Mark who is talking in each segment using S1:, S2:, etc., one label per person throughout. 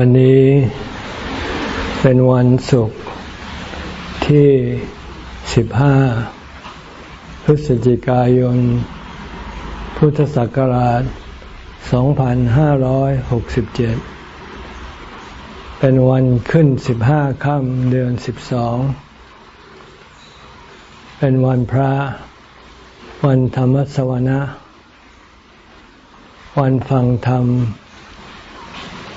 S1: วันนี้เป็นวันศุกร์ที่ 15 พฤศจิกายน พุทธศักราช 2567 เป็นวันขึ้น 15 ค่ำเดือน 12 เป็นวันพระ วันธรรมสวนะ วันฟังธรรม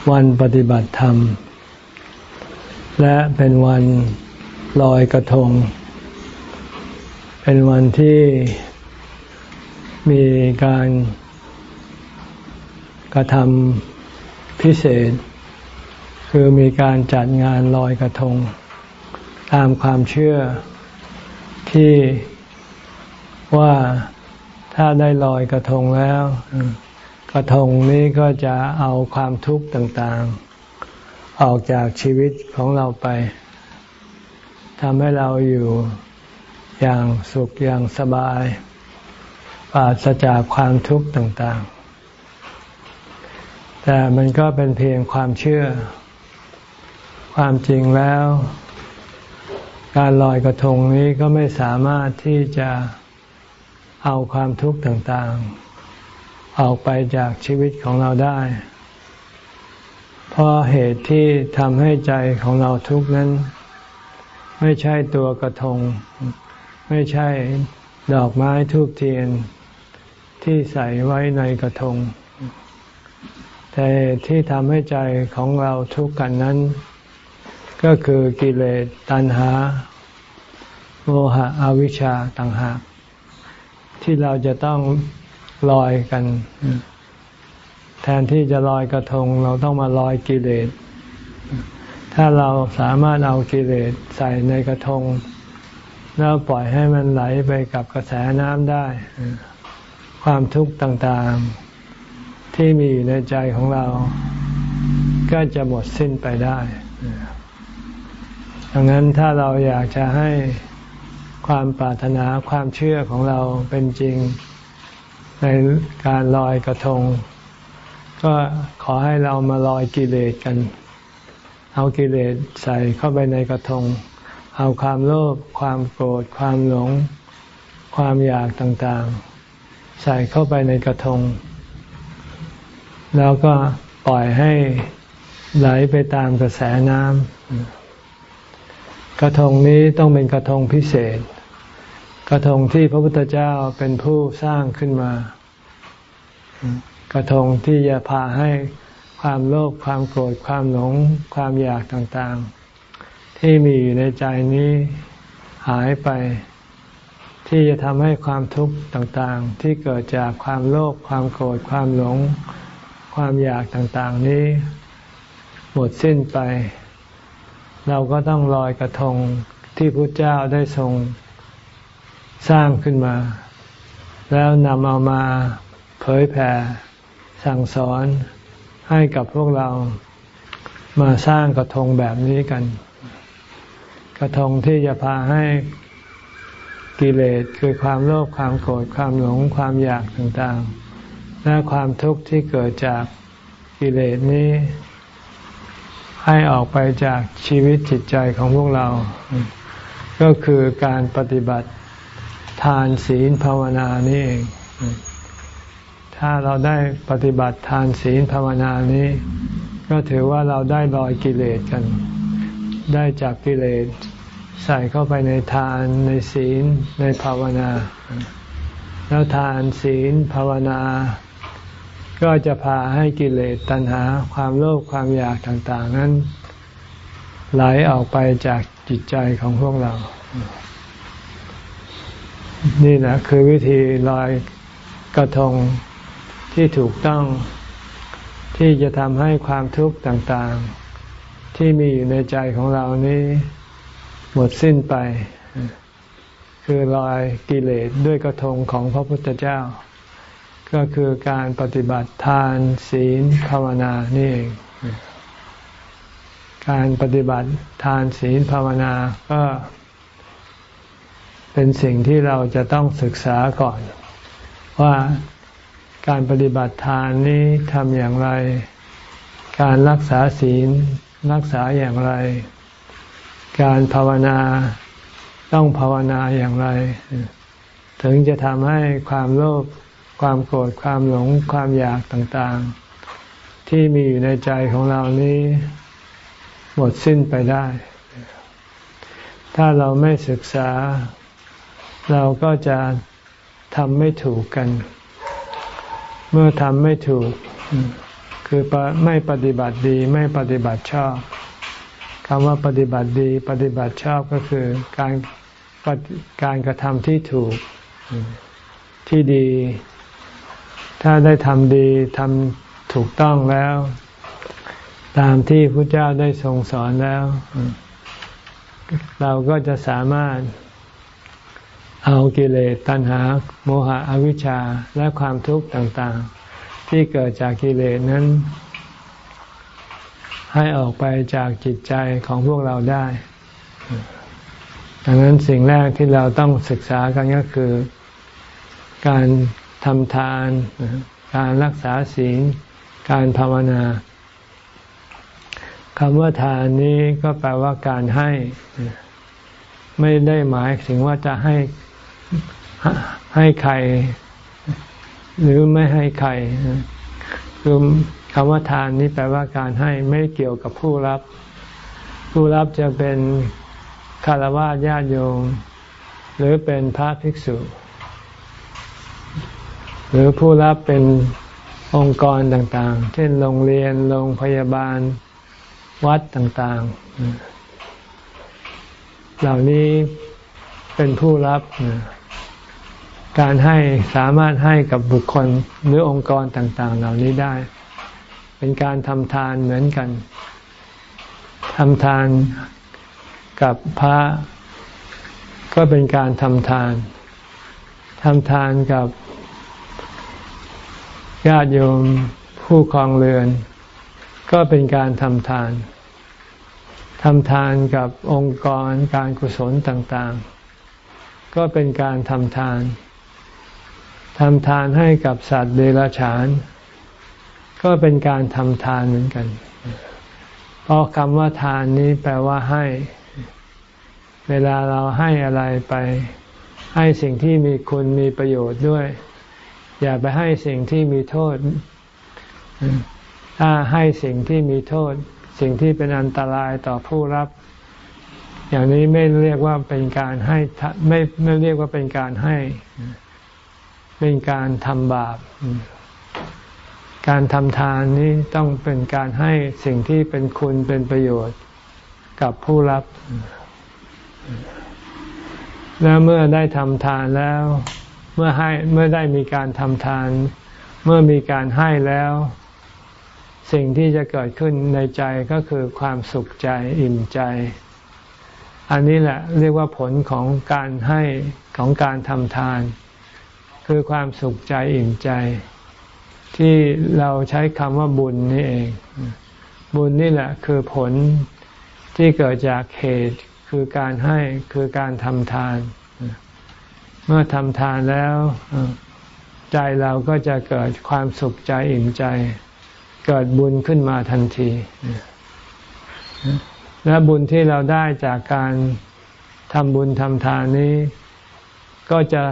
S1: วันปฏิบัติธรรม และเป็นวันลอยกระทง เป็นวันที่มีการกระทำพิเศษ คือมีการจัดงานลอยกระทง ตามความเชื่อที่ว่าถ้าได้ลอยกระทงแล้ว กระทงนี้ก็จะเอาความทุกข์ต่างๆ ออกจากชีวิตของเราไปทำให้เราอยู่อย่างสุขอย่างสบายปราศจากความทุกข์ต่างๆ แต่มันก็เป็นเพียงความเชื่อ ความจริงแล้ว การลอยกระทงนี้ก็ไม่สามารถที่จะเอาความทุกข์ต่างๆ ออกไปจากชีวิตของเราได้ เพราะเหตุที่ทำให้ใจของเราทุกข์นั้น ไม่ใช่ตัวกระทง ไม่ใช่ดอกไม้ทูบเทียน ที่ใส่ไว้ในกระทง แต่ที่ทำให้ใจของเราทุกข์กันนั้น ก็คือกิเลสตัณหา โมหะอวิชชาต่างหากที่เราจะต้อง ลอยกัน แทนที่จะลอยกระทง เราต้องมาลอยกิเลส ถ้าเราสามารถเอากิเลสใส่ในกระทง แล้วปล่อยให้มันไหลไปกับกระแสน้ำได้ ความทุกข์ต่างๆ ที่มีอยู่ในใจของเรา ก็จะหมดสิ้นไปได้ดังนั้นถ้าเราอยากจะให้ความปรารถนาความเชื่อของเราเป็นจริง ในการลอยกระทง ก็ขอให้เรามาลอยกิเลสกัน เอากิเลสใส่เข้าไปในกระทง เอาความโลภความโกรธความหลง ความอยากต่างๆ ใส่เข้าไปในกระทง แล้วก็ปล่อยให้ไหลไปตามกระแสน้ำกระทงนี้ต้องเป็นกระทงพิเศษ กระทงที่พระพุทธเจ้าเป็นผู้สร้างขึ้นมา กระทงที่จะพาให้ความโลภความโกรธความหลงความอยากต่างๆ ที่มีอยู่ในใจนี้หายไป ที่จะทำให้ความทุกข์ต่างๆ ที่เกิดจากความโลภความโกรธความหลง ความอยากต่างๆนี้ หมดสิ้นไป เราก็ต้องลอยกระทงที่พระเจ้าได้ทรง สร้างขึ้นมา แล้วนำเอามาเผยแผ่สั่งสอนให้กับพวกเรามาสร้างกระทงแบบนี้กัน กระทงที่จะพาให้กิเลสคือความโลภความโกรธความหลงความอยากต่างๆ และความทุกข์ที่เกิดจากกิเลสนี้ ให้ออกไปจากชีวิตจิตใจของพวกเรา ก็คือการปฏิบัติ ทานศีลภาวนานี่เอง ถ้าเราได้ปฏิบัติทานศีลภาวนานี้ ก็ถือว่าเราได้ลอยกิเลสกัน ได้จากกิเลสใส่เข้าไปในทานในศีลในภาวนา แล้วทานศีลภาวนา ก็จะพาให้กิเลสตัณหาความโลภความอยากต่าง ๆ นั้นไหลออกไปจากจิตใจของพวกเรา นี่แหละคือวิธีลอยกระทงที่ถูกต้องที่จะทำให้ความทุกข์ต่างๆ ที่มีอยู่ในใจของเรานี้หมดสิ้นไป คือลอยกิเลสด้วยกระทงของพระพุทธเจ้า ก็คือการปฏิบัติทานศีลภาวนานี่เองการปฏิบัติทานศีลภาวนาก็เป็นสิ่งที่เราจะต้องศึกษาก่อน ว่าการปฏิบัติทานนี้ทำอย่างไร การรักษาศีลรักษาอย่างไร การภาวนาต้องภาวนาอย่างไร ถึงจะทำให้ความโลภความโกรธความหลงความอยากต่างๆ ที่มีอยู่ในใจของเรานี้ หมดสิ้นไปได้ ถ้าเราไม่ศึกษา เราก็จะทำไม่ถูกกัน เมื่อทำไม่ถูก คือไม่ปฏิบัติดีไม่ปฏิบัติชอบคำว่าปฏิบัติดี ปฏิบัติชอบก็คือการการกระทำที่ถูกที่ดี ถ้าได้ทำดีทำถูกต้องแล้ว ตามที่พระเจ้าได้ทรงสอนแล้ว เราก็จะสามารถ เอากิเลสตัณหา โมหะอวิชชาและความทุกข์ต่างๆ ที่เกิดจากกิเลสนั้น ให้ออกไปจากจิตใจของพวกเราได้ ดังนั้นสิ่งแรกที่เราต้องศึกษากันก็คือ การทำทาน การรักษาศีล การภาวนาคำว่าทานนี้ก็แปลว่าการให้ ไม่ได้หมายถึงว่าจะให้ ให้ใคร หรือไม่ให้ใครคือคำว่าทานนี้แปลว่าการให้ไม่เกี่ยวกับผู้รับ ผู้รับจะเป็นคารวะญาติโยมหรือเป็นพระภิกษุ หรือผู้รับเป็นองค์กรต่างๆ เช่นโรงเรียน โรงพยาบาล วัดต่างๆ เหล่านี้เป็นผู้รับ การให้สามารถให้กับบุคคลหรือองค์กรต่าง ๆ เหล่านี้ได้ เป็นการทำทานเหมือนกันทำทานกับพระก็เป็นการทำทานทำทานกับญาติโยมผู้คลองเรือน ก็เป็นการทำทานทำทานกับองค์กรการกุศลต่าง ๆ ก็เป็นการทำทาน ทำทานให้กับสัตว์เดรัจฉาน ก็เป็นการทำทานเหมือนกัน เพราะคำว่าทานนี้แปลว่าให้ เวลาเราให้อะไรไป ให้สิ่งที่มีคุณมีประโยชน์ด้วย อย่าไปให้สิ่งที่มีโทษ ถ้าให้สิ่งที่มีโทษ สิ่งที่เป็นอันตรายต่อผู้รับ อย่างนี้ไม่เรียกว่าเป็นการให้ไม่ไม่เรียกว่าเป็นการให้ เป็นการทำบาป การทำทานนี้ต้องเป็นการให้สิ่งที่เป็นคุณเป็นประโยชน์กับผู้รับ แล้วเมื่อได้ทำทานแล้ว เมื่อให้เมื่อได้มีการทำทาน เมื่อมีการให้แล้ว สิ่งที่จะเกิดขึ้นในใจก็คือความสุขใจอิ่มใจ อันนี้แหละเรียกว่าผลของการให้ของการทำทาน คือความสุขใจอิ่มใจ ที่เราใช้คำว่าบุญนี่เอง บุญนี่แหละคือผลที่เกิดจากเหตุคือการให้คือการทำทาน เมื่อทำทานแล้วใจเราก็จะเกิดความสุขใจอิ่มใจ เกิดบุญขึ้นมาทันที และบุญที่เราได้จากการทำบุญทำทานนี้ ก็จะ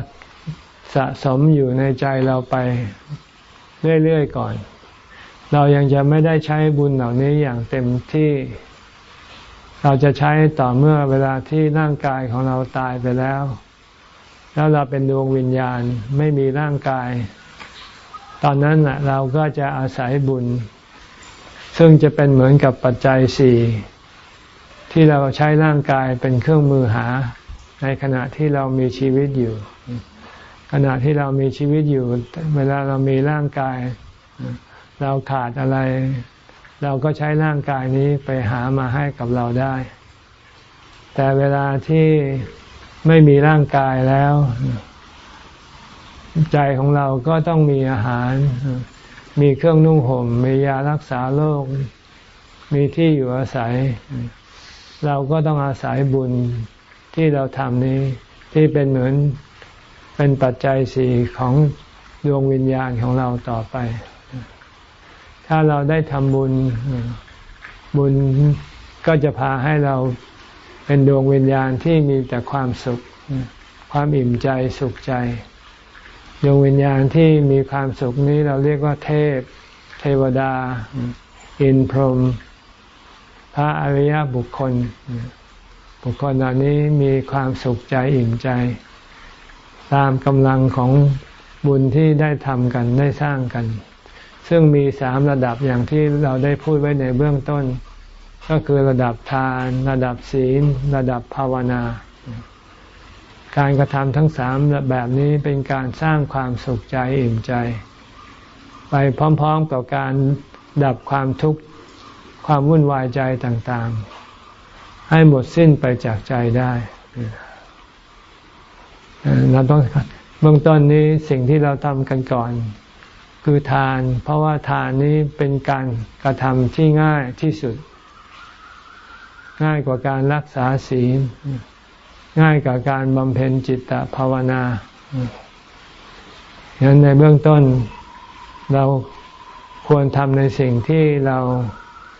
S1: ะสมอยู่ในใจเราไปเรื่อยๆก่อน เรายังจะไม่ได้ใช้บุญเหล่านี้อย่างเต็มที่ เราจะใช้ต่อเมื่อเวลาที่ร่างกายของเราตายไปแล้ว แล้วเราเป็นดวงวิญญาณไม่มีร่างกาย ตอนนั้นเราก็จะอาศัยบุญ ซึ่งจะเป็นเหมือนกับปัจจัยสี่ที่เราใช้ร่างกายเป็นเครื่องมือหา ในขณะที่เรามีชีวิตอยู่ ขณะที่เรามีชีวิตอยู่ เวลาเรามีร่างกาย เราขาดอะไร เราก็ใช้ร่างกายนี้ไปหามาให้กับเราได้ แต่เวลาที่ไม่มีร่างกายแล้ว ใจของเราก็ต้องมีอาหาร มีเครื่องนุ่งห่ม มียารักษาโรค มีที่อยู่อาศัย เราก็ต้องอาศัยบุญที่เราทำนี้ ที่เป็นเหมือน เป็นปัจจัยสี่ของดวงวิญญาณของเราต่อไป ถ้าเราได้ทำบุญบุญก็จะพาให้เราเป็นดวงวิญญาณที่มีแต่ความสุข ความอิ่มใจสุขใจ ดวงวิญญาณที่มีความสุขนี้เราเรียกว่าเทพ เทวดา อินพรหมพระอริยบุคคล บุคคลเหล่านี้มีความสุขใจอิ่มใจ ตามกำลังของบุญที่ได้ทำกันได้สร้างกัน ซึ่งมีสามระดับอย่างที่เราได้พูดไว้ในเบื้องต้น ก็คือระดับทาน ระดับศีล ระดับภาวนา การกระทำทั้งสามแบบนี้เป็นการสร้างความสุขใจอิ่มใจ ไปพร้อมๆกับการดับความทุกข์ความวุ่นวายใจต่างๆ ให้หมดสิ้นไปจากใจได้ เราต้องเบื้องต้นนี้สิ่งที่เราทำกันก่อน คือทาน เพราะว่าทานนี้เป็นการกระทำที่ง่ายที่สุด ง่ายกว่าการรักษาศีล ง่ายกว่าการบำเพ็ญจิตตภาวนาฉะนั้นในเบื้องต้นเราควรทำในสิ่งที่เรา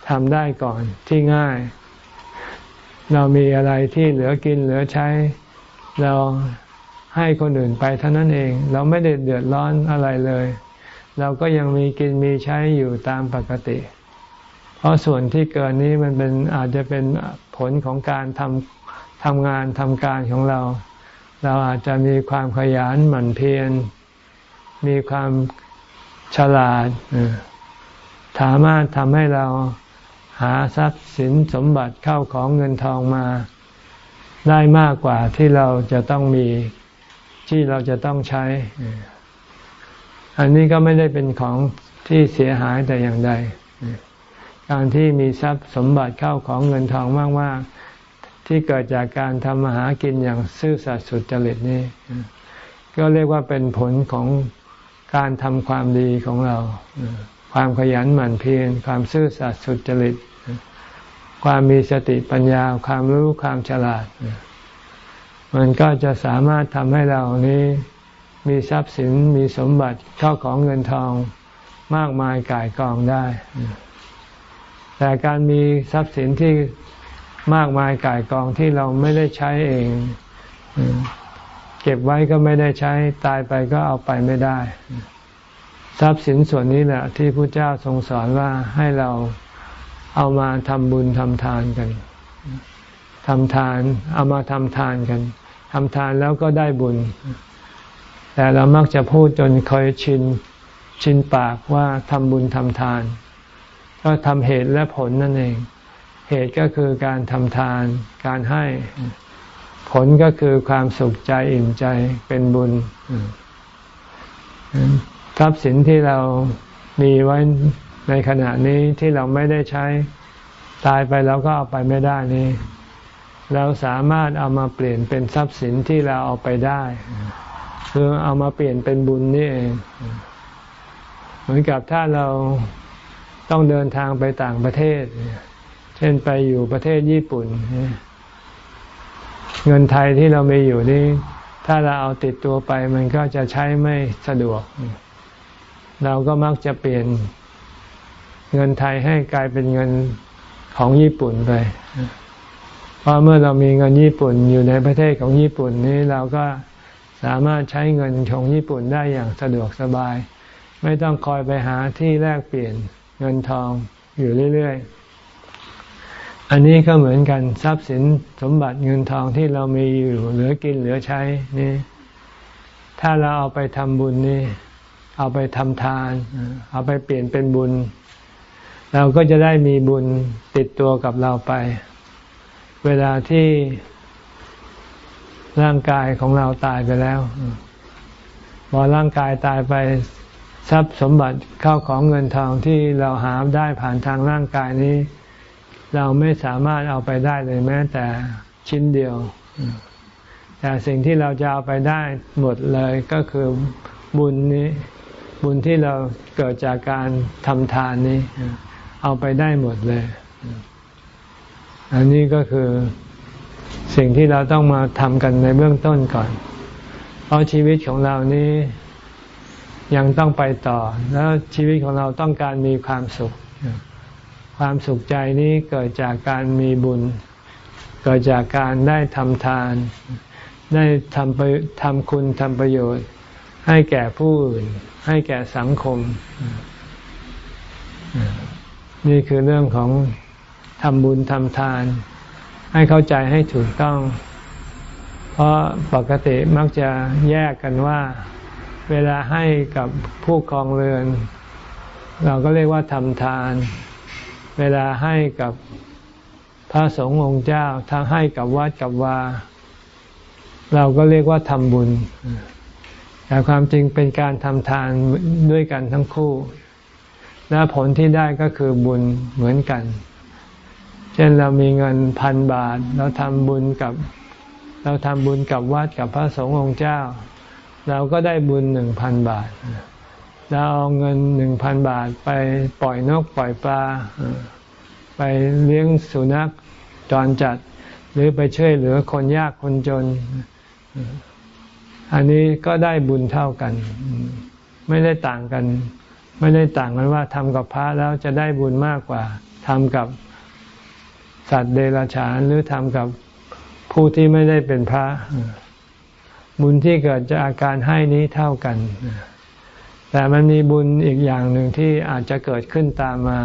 S1: ทำได้ก่อนที่ง่าย เรามีอะไรที่เหลือกินเหลือใช้ เรา ให้คนอื่นไปเท่านั้นเอง เราไม่ได้เดือดร้อนอะไรเลย เราก็ยังมีกินมีใช้อยู่ตามปกติ เพราะส่วนที่เกินนี้มันเป็นอาจจะเป็นผลของการทำทำงานทำการของเรา เราอาจจะมีความขยันหมั่นเพียรมีความฉลาดสามารถทำให้เราหาทรัพย์สินสมบัติเข้าของเงินทองมา ได้มากกว่าที่เราจะต้องมี ที่เราจะต้องใช้ อันนี้ก็ไม่ได้เป็นของที่เสียหายแต่อย่างใด การที่มีทรัพย์สมบัติเข้าของเงินทองมากๆ ที่เกิดจากการทำมาหากินอย่างซื่อสัตย์สุจริตนี่ก็เรียกว่าเป็นผลของการทำความดีของเรา ความขยันหมั่นเพียร ความซื่อสัตย์สุจริต ความมีสติปัญญา ความรู้ความฉลาด มันก็จะสามารถทำให้เรานี้มีทรัพย์สินมีสมบัติเข้าของเงินทองมากมายก่ายกองได้ แต่การมีทรัพย์สินที่มากมายก่ายกองที่เราไม่ได้ใช้เอง เก็บไว้ก็ไม่ได้ใช้ตายไปก็เอาไปไม่ได้ ทรัพย์สินส่วนนี้แหละที่พระเจ้าทรงสอนว่าให้เราเอามาทำบุญทำทานกัน ทำทานเอามาทำทานกันทำทานแล้วก็ได้บุญ แต่เรามักจะพูดจนเคยชินชินปากว่าทำบุญทำทาน ก็ทำเหตุและผลนั่นเอง เหตุก็คือการทำทาน การให้ ผลก็คือความสุขใจอิ่มใจเป็นบุญทรัพย์สินที่เรามีไว้ในขณะนี้ที่เราไม่ได้ใช้ ตายไปแล้วก็เอาไปไม่ได้นี่ เราสามารถเอามาเปลี่ยนเป็นทรัพย์สินที่เราเอาไปได้ คือเอามาเปลี่ยนเป็นบุญนี่เอง เหมือนกับถ้าเราต้องเดินทางไปต่างประเทศ เช่นไปอยู่ประเทศญี่ปุ่น เงินไทยที่เรามีอยู่นี่ ถ้าเราเอาติดตัวไปมันก็จะใช้ไม่สะดวก เราก็มักจะเปลี่ยนเงินไทยให้กลายเป็นเงินของญี่ปุ่นไป ราะเมื่อเรามีเงินญี่ปุ่นอยู่ในประเทศของญี่ปุ่นนี้เราก็สามารถใช้เงินของญี่ปุ่นได้อย่างสะดวกสบาย ไม่ต้องคอยไปหาที่แลกเปลี่ยนเงินทองอยู่เรื่อยๆ อันนี้ก็เหมือนกันทรัพย์สินสมบัติเงินทองที่เรามีอยู่เหลือกินเหลือใช้นี่ ถ้าเราเอาไปทำบุญนี่ เอาไปทำทาน เอาไปเปลี่ยนเป็นบุญ เราก็จะได้มีบุญติดตัวกับเราไป เวลาที่ร่างกายของเราตายไปแล้วพอร่างกายตายไปทรัพย์สมบัติเข้าของเงินทองที่เราหาได้ผ่านทางร่างกายนี้ เราไม่สามารถเอาไปได้เลยแม้แต่ชิ้นเดียว แต่สิ่งที่เราจะเอาไปได้หมดเลยก็คือบุญนี้บุญที่เราเกิดจากการทำทานนี้ เอาไปได้หมดเลย อันนี้ก็คือสิ่งที่เราต้องมาทำกันในเบื้องต้นก่อน เพราะชีวิตของเรานี้ยังต้องไปต่อ แล้วชีวิตของเราต้องการมีความสุข ความสุขใจนี้เกิดจากการมีบุญ เกิดจากการได้ทำทาน ได้ทำไปทำคุณทำประโยชน์ ให้แก่ผู้อื่น ให้แก่สังคม นี่คือเรื่องของ ทำบุญทำทาน ให้เข้าใจให้ถูกต้อง เพราะปกติมักจะแยกกันว่า เวลาให้กับผู้ครองเรือน เราก็เรียกว่าทำทาน เวลาให้กับพระสงฆ์องค์เจ้าทางให้กับวัดกับวา เราก็เรียกว่าทำบุญ แต่ความจริงเป็นการทำทานด้วยกันทั้งคู่ และผลที่ได้ก็คือบุญเหมือนกันเช่นเรามีเงินพันบาท เราทำบุญกับ เราทำบุญกับวัดกับพระสงฆ์องค์เจ้า เราก็ได้บุญหนึ่งพันบาท เราเอาเงินหนึ่งพันบาทไปปล่อยนกปล่อยปลา ไปเลี้ยงสุนัขจรจัด หรือไปช่วยเหลือคนยากคนจน อันนี้ก็ได้บุญเท่ากัน ไม่ได้ต่างกัน ไม่ได้ต่างกันว่าทำกับพระแล้วจะได้บุญมากกว่าทำกับ สัตว์เดรัจฉานหรือทำกับผู้ที่ไม่ได้เป็นพระ บุญที่เกิดจากอาการให้นี้เท่ากัน แต่มันมีบุญอีกอย่างหนึ่งที่อาจจะเกิดขึ้นตามมา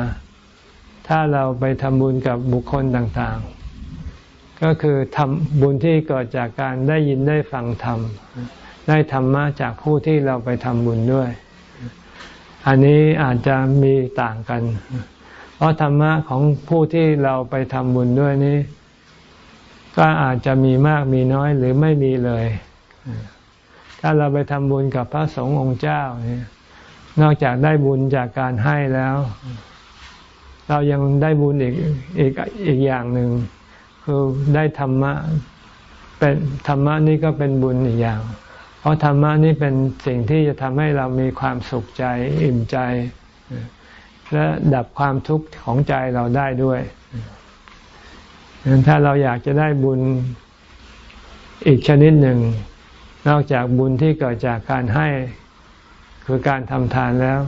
S1: ถ้าเราไปทำบุญกับบุคคลต่างๆ ก็คือทำบุญที่เกิดจากการได้ยินได้ฟังธรรมได้ธรรมะจากผู้ที่เราไปทำบุญด้วย อันนี้อาจจะมีต่างกัน ราะธรรมะของผู้ที่เราไปทำบุญด้วยนี้ ก็อาจจะมีมากมีน้อยหรือไม่มีเลย ถ้าเราไปทำบุญกับพระสงฆ์องค์เจ้าเนี่ยนอกจากได้บุญจากการให้แล้ว เรายังได้บุญอีกอีกอีกอย่างหนึ่งคือได้ธรรมะเป็นธรรมะนี่ก็เป็นบุญอีกอย่าง เพราะธรรมะนี่เป็นสิ่งที่จะทำให้เรามีความสุขใจ อิ่มใจ และดับความทุกข์ของใจเราได้ด้วยดังนั้นถ้าเราอยากจะได้บุญอีกชนิดหนึ่ง นอกจากบุญที่เกิดจากการให้คือการทำทานแล้ว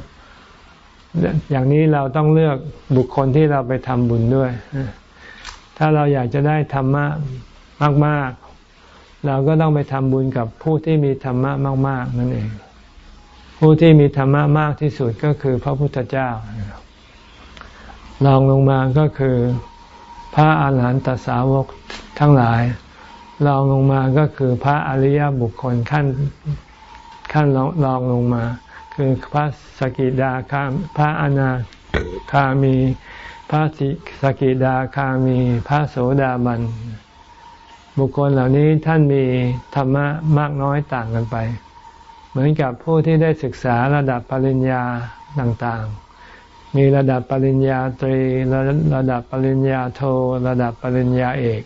S1: อย่างนี้เราต้องเลือกบุคคลที่เราไปทำบุญด้วย ถ้าเราอยากจะได้ธรรมะมาก ๆ เราก็ต้องไปทำบุญกับผู้ที่มีธรรมะมาก ๆ นั่นเอง ผู้ที่มีธรรมะมากที่สุดก็คือพระพุทธเจ้าลองลงมาก็คือพระอาหารหันตสาวกทั้งหลายรองลงมาก็คือพระอริยบุคคลขั้นขั้นรองลงมา คือพระสกิดาคามพระอนาคามี พระสกิดาคามี พระโสดาบันบุคคลเหล่านี้ท่านมีธรรมะมากน้อยต่างกันไป เหมือนกับผู้ที่ได้ศึกษาระดับปริญญาต่างๆ มีระดับปริญญาตรี ระดับปริญญาโท ระดับปริญญาเอก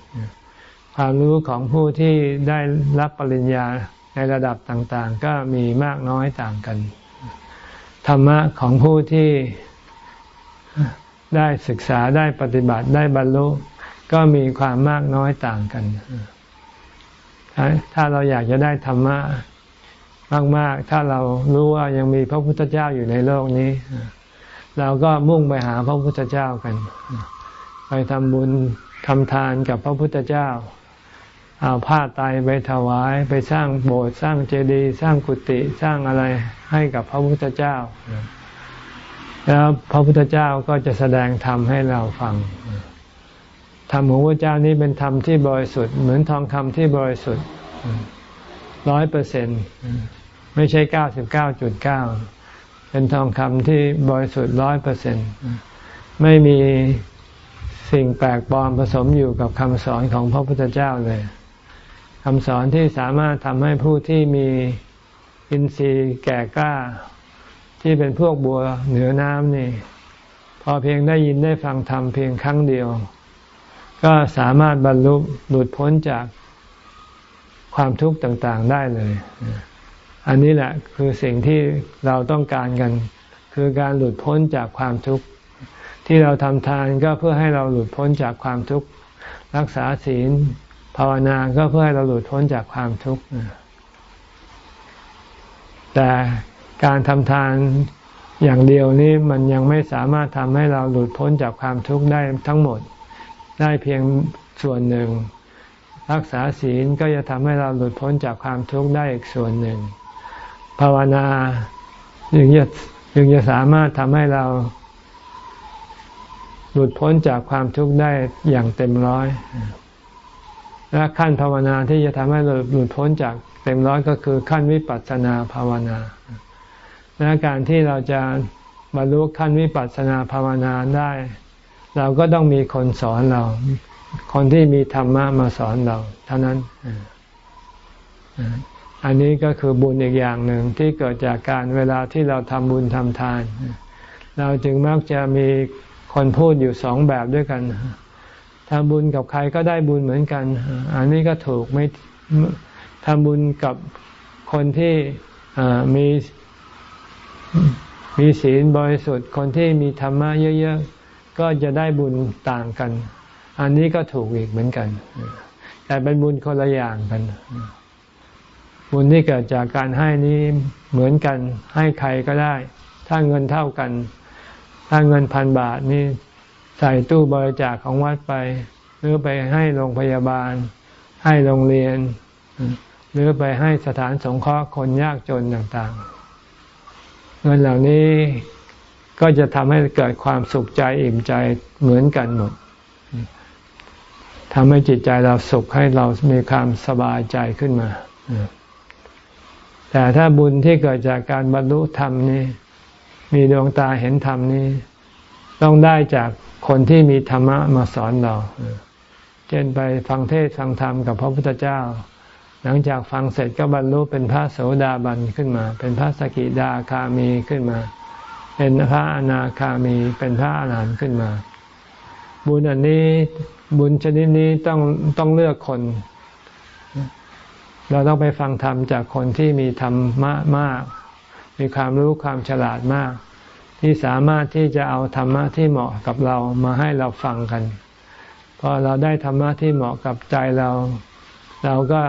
S1: ความรู้ของผู้ที่ได้รับปริญญาในระดับต่างๆ ก็มีมากน้อยต่างกัน ธรรมะของผู้ที่ได้ศึกษาได้ปฏิบัติได้บรรลุก็มีความมากน้อยต่างกัน ถ้าเราอยากจะได้ธรรมะ มากๆ ถ้าเรารู้ว่ายังมีพระพุทธเจ้าอยู่ในโลกนี้ เราก็มุ่งไปหาพระพุทธเจ้ากัน ไปทำบุญทำทานกับพระพุทธเจ้า เอาผ้าไตไปถวาย ไปสร้างโบสถ์สร้างเจดีย์สร้างกุฏิสร้างอะไรให้กับพระพุทธเจ้า แล้วพระพุทธเจ้าก็จะแสดงธรรมให้เราฟังธรรมของพระเจ้านี้เป็นธรรมที่บริสุทธิ์เหมือนทองคำที่บริสุทธิ์ร้อยเปอร์เซ็นต์ ไม่ใช่เก้าสิบเก้าจุดเก้าเป็นทองคำที่บริสุทธิ์ร้อยเปอร์เซ็นไม่มีสิ่งแปลกปลอมผสมอยู่กับคำสอนของพระพุทธเจ้าเลยคำสอนที่สามารถทำให้ผู้ที่มีอินทรีย์แก่กล้า ที่เป็นพวกบัวเหนือน้ำนี่ พอเพียงได้ยินได้ฟังธรรมเพียงครั้งเดียว ก็สามารถบรรลุหลุดพ้นจากความทุกข์ต่าง ๆ ได้เลย อันนี้แหละคือสิ่งที่เราต้องการกัน คือการหลุดพ้นจากความทุกข์ ที่เราทำทานก็เพื่อให้เราหลุดพ้นจากความทุกข์ รักษาศีลภาวนาก็เพื่อให้เราหลุดพ้นจากความทุกข์ แต่การทำทานอย่างเดียวนี้มันยังไม่สามารถทำให้เราหลุดพ้นจากความทุกข์ได้ทั้งหมด ได้เพียงส่วนหนึ่ง รักษาศีลก็จะทำให้เราหลุดพ้นจากความทุกข์ได้อีกส่วนหนึ่ง ภาวนาจึงจะจึงจะสามารถทำให้เรา หลุดพ้นจากความทุกข์ได้อย่างเต็มร้อย และขั้นภาวนาที่จะทำให้เราหลุดพ้นจากเต็มร้อยก็คือขั้นวิปัสสนาภาวนา และการที่เราจะบรรลุขั้นวิปัสสนาภาวนาได้ เราก็ต้องมีคนสอนเรา คนที่มีธรรมะมาสอนเรา เท่านั้น อันนี้ก็คือบุญอีกอย่างหนึ่งที่เกิดจากการเวลาที่เราทำบุญทำทาน เราจึงมักจะมีคนพูดอยู่สองแบบด้วยกันทำบุญกับใครก็ได้บุญเหมือนกัน อันนี้ก็ถูกไม่ทำบุญกับคนที่มีมีศีลบริสุทธิ์ คนที่มีธรรมะเยอะๆ ก็จะได้บุญต่างกัน อันนี้ก็ถูกอีกเหมือนกัน แต่เป็นบุญคนละอย่างกัน บุญที่เกิดจากการให้นี้เหมือนกันให้ใครก็ได้ ถ้าเงินเท่ากัน ถ้าเงินพันบาทนี่ใส่ตู้บริจาคของวัดไป หรือไปให้โรงพยาบาล ให้โรงเรียน หรือไปให้สถานสงเคราะห์คนยากจนต่างๆ เงินเหล่านี้ก็จะทำให้เกิดความสุขใจอิ่มใจเหมือนกันหมดทำให้จิตใจเราสุขให้เรามีความสบายใจขึ้นมา แต่ถ้าบุญที่เกิดจากการบรรลุธรรมนี้มีดวงตาเห็นธรรมนี้ต้องได้จากคนที่มีธรรมะมาสอนเราเช่นไปฟังเทศฟังธรรมกับพระพุทธเจ้า หลังจากฟังเสร็จก็บรรลุเป็นพระโสดาบันขึ้นมา เป็นพระสกิดาคามีขึ้นมา เป็นพระอนาคามี เป็นพระอรหันต์ขึ้นมา บุญอันนี้บุญชนิดนี้ต้องต้องเลือกคน เราต้องไปฟังธรรมจากคนที่มีธรรมะมาก มีความรู้ความฉลาดมาก ที่สามารถที่จะเอาธรรมะที่เหมาะกับเรามาให้เราฟังกันพอเราได้ธรรมะที่เหมาะกับใจเรา เราก็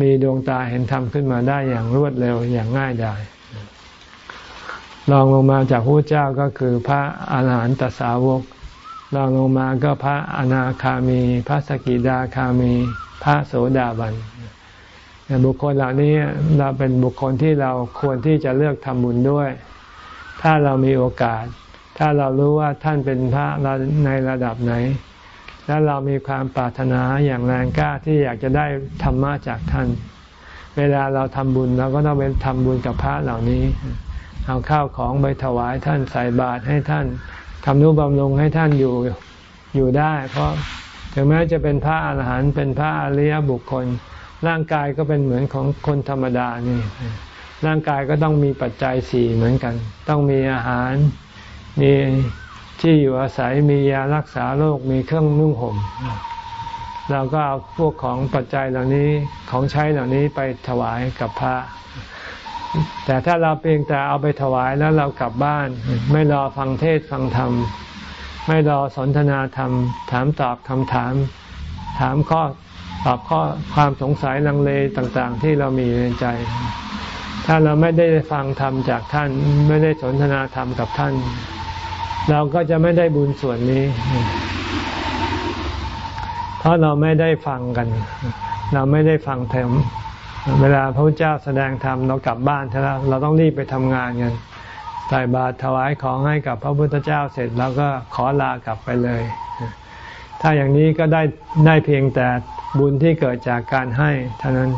S1: มีดวงตาเห็นธรรมขึ้นมาได้อย่างรวดเร็วอย่างง่ายดายลองลงมาจากพระเจ้าก็คือพระอาหารหันตสาวกลองลงมาก็พระอนาคามี พระสกิดาคามี พระโสดาบัน บุคคลเหล่านี้เราเป็นบุคคลที่เราควรที่จะเลือกทำบุญด้วย ถ้าเรามีโอกาส ถ้าเรารู้ว่าท่านเป็นพระในระดับไหน แล้วเรามีความปรารถนาอย่างแรงกล้าที่อยากจะได้ธรรมะจากท่าน เวลาเราทำบุญเราก็ต้องไปทำบุญกับพระเหล่านี้ เอาข้าวของไปถวายท่านใส่บาตรให้ท่านทำนุบำรุงให้ท่านอยู่อยู่ได้ เพราะถึงแม้จะเป็นพระอาหารหันต์เป็นพระอริยบุคคล ร่างกายก็เป็นเหมือนของคนธรรมดานี่ ร่างกายก็ต้องมีปัจจัยสี่เหมือนกัน ต้องมีอาหาร มีที่อยู่อาศัย มียารักษาโรค มีเครื่องนุ่งห่ม เราก็เอาพวกของปัจจัยเหล่านี้ ของใช้เหล่านี้ไปถวายกับพระ แต่ถ้าเราเพียงแต่เอาไปถวายแล้วเรากลับบ้าน ไม่รอฟังเทศฟังธรรม ไม่รอสนทนาธรรม ถามตอบคำถาม ถามข้อ ตอบข้อความสงสัยลังเลต่างๆ ที่เรามีในใจ ถ้าเราไม่ได้ฟังธรรมจากท่าน ไม่ได้สนทนาธรรมกับท่าน เราก็จะไม่ได้บุญส่วนนี้ เพราะเราไม่ได้ฟังกัน เราไม่ได้ฟังธรรมเวลาพระเจ้าแสดงธรรมเรากลับบ้านแล้วเราต้องรีบไปทำงานกันใส่บาตรถวายของให้กับพระพุทธเจ้าเสร็จเราก็ขอลากลับไปเลย ถ้าอย่างนี้ก็ได้ได้เพียงแต่ บุญที่เกิดจากการให้เท่านั้น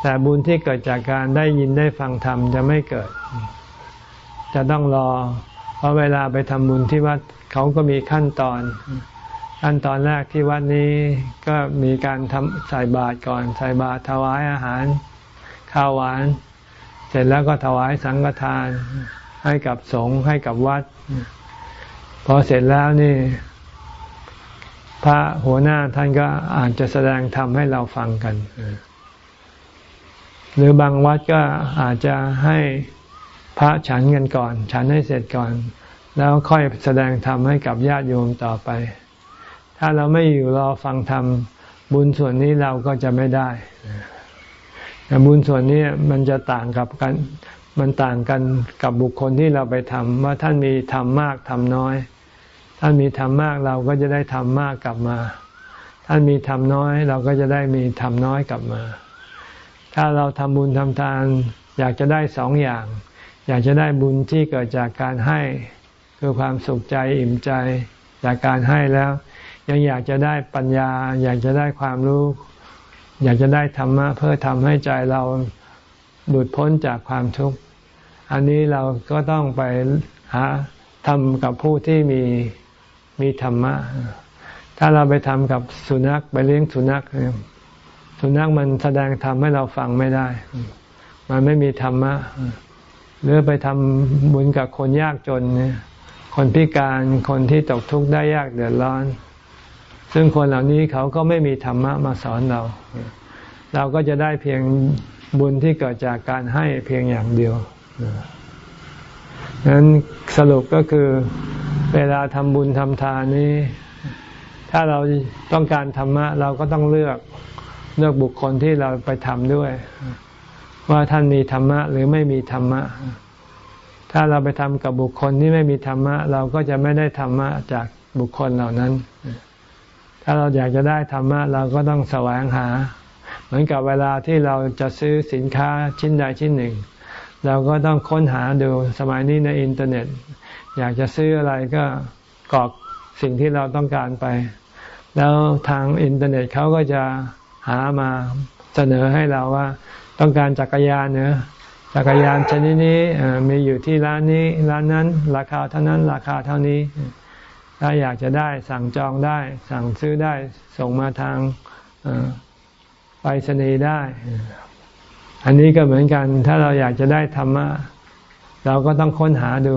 S1: แต่บุญที่เกิดจากการได้ยินได้ฟังธรรมจะไม่เกิด จะต้องรอ เพราะเวลาไปทำบุญที่วัดเขาก็มีขั้นตอนขั้นตอนแรกที่วัดนี้ก็มีการทำใส่บาตรก่อน ใส่บาตรถวายอาหาร ข้าวหวาน เสร็จแล้วก็ถวายสังฆทาน ให้กับสงฆ์ให้กับวัด พอเสร็จแล้วนี่ พระหัวหน้าท่านก็อาจจะแสดงธรรมให้เราฟังกัน หรือบางวัดก็อาจจะให้พระฉันกันก่อน ฉันให้เสร็จก่อน แล้วค่อยแสดงธรรมให้กับญาติโยมต่อไป ถ้าเราไม่อยู่รอฟังธรรมบุญส่วนนี้เราก็จะไม่ได้แต่บุญส่วนนี้มันจะต่างกับกัน มันต่างกันกับบุคคลที่เราไปทำว่าท่านมีทำมากทำน้อย ท่านมีทำมมากเราก็จะได้ทำมมากกลับมา ท่านมีทำน้อยเราก็จะได้มีทำน้อยกลับมา ถ้าเราทำบุญทำทาน อยากจะได้สองอย่าง อยากจะได้บุญที่เกิดจากการให้คือความสุขใจอิ่มใจจากการให้แล้ว ยังอยากจะได้ปัญญา อยากจะได้ความรู้ อยากจะได้ธรรมะเพื่อทำให้ใจเราหลุดพ้นจากความทุกข์ อันนี้เราก็ต้องไปหาทำกับผู้ที่มี มีธรรมะ ถ้าเราไปทำกับสุนัขไปเลี้ยงสุนัขสุนัขมันแสดงธรรมให้เราฟังไม่ได้ มันไม่มีธรรมะ หรือไปทำบุญกับคนยากจนเนี่ยคนพิการคนที่ตกทุกข์ได้ยากเดือดร้อน ซึ่งคนเหล่านี้เขาก็ไม่มีธรรมะมาสอนเรา เราก็จะได้เพียงบุญที่เกิดจากการให้เพียงอย่างเดียวนั้นสรุปก็คือ เวลาทำบุญทำทานนี้ ถ้าเราต้องการธรรมะ เราก็ต้องเลือกเลือกบุคคลที่เราไปทำด้วย ว่าท่านมีธรรมะหรือไม่มีธรรมะ ถ้าเราไปทำกับบุคคลที่ไม่มีธรรมะ เราก็จะไม่ได้ธรรมะจากบุคคลเหล่านั้น ถ้าเราอยากจะได้ธรรมะ เราก็ต้องแสวงหา เหมือนกับเวลาที่เราจะซื้อสินค้าชิ้นใดชิ้นหนึ่ง เราก็ต้องค้นหาดูสมัยนี้ในอินเทอร์เน็ต อยากจะซื้ออะไรก็กรอกสิ่งที่เราต้องการไป แล้วทางอินเทอร์เน็ตเขาก็จะหามาเสนอให้เราว่า ต้องการจักรยานเนอะจักรยานชนิดนี้มีอยู่ที่ร้านนี้ร้านนั้น ราคาเท่านั้นราคาเท่านี้ ถ้าอยากจะได้สั่งจองได้ สั่งซื้อได้ส่งมาทางไปรษณีย์ได้ อันนี้ก็เหมือนกัน ถ้าเราอยากจะได้ธรรมะ เราก็ต้องค้นหาดู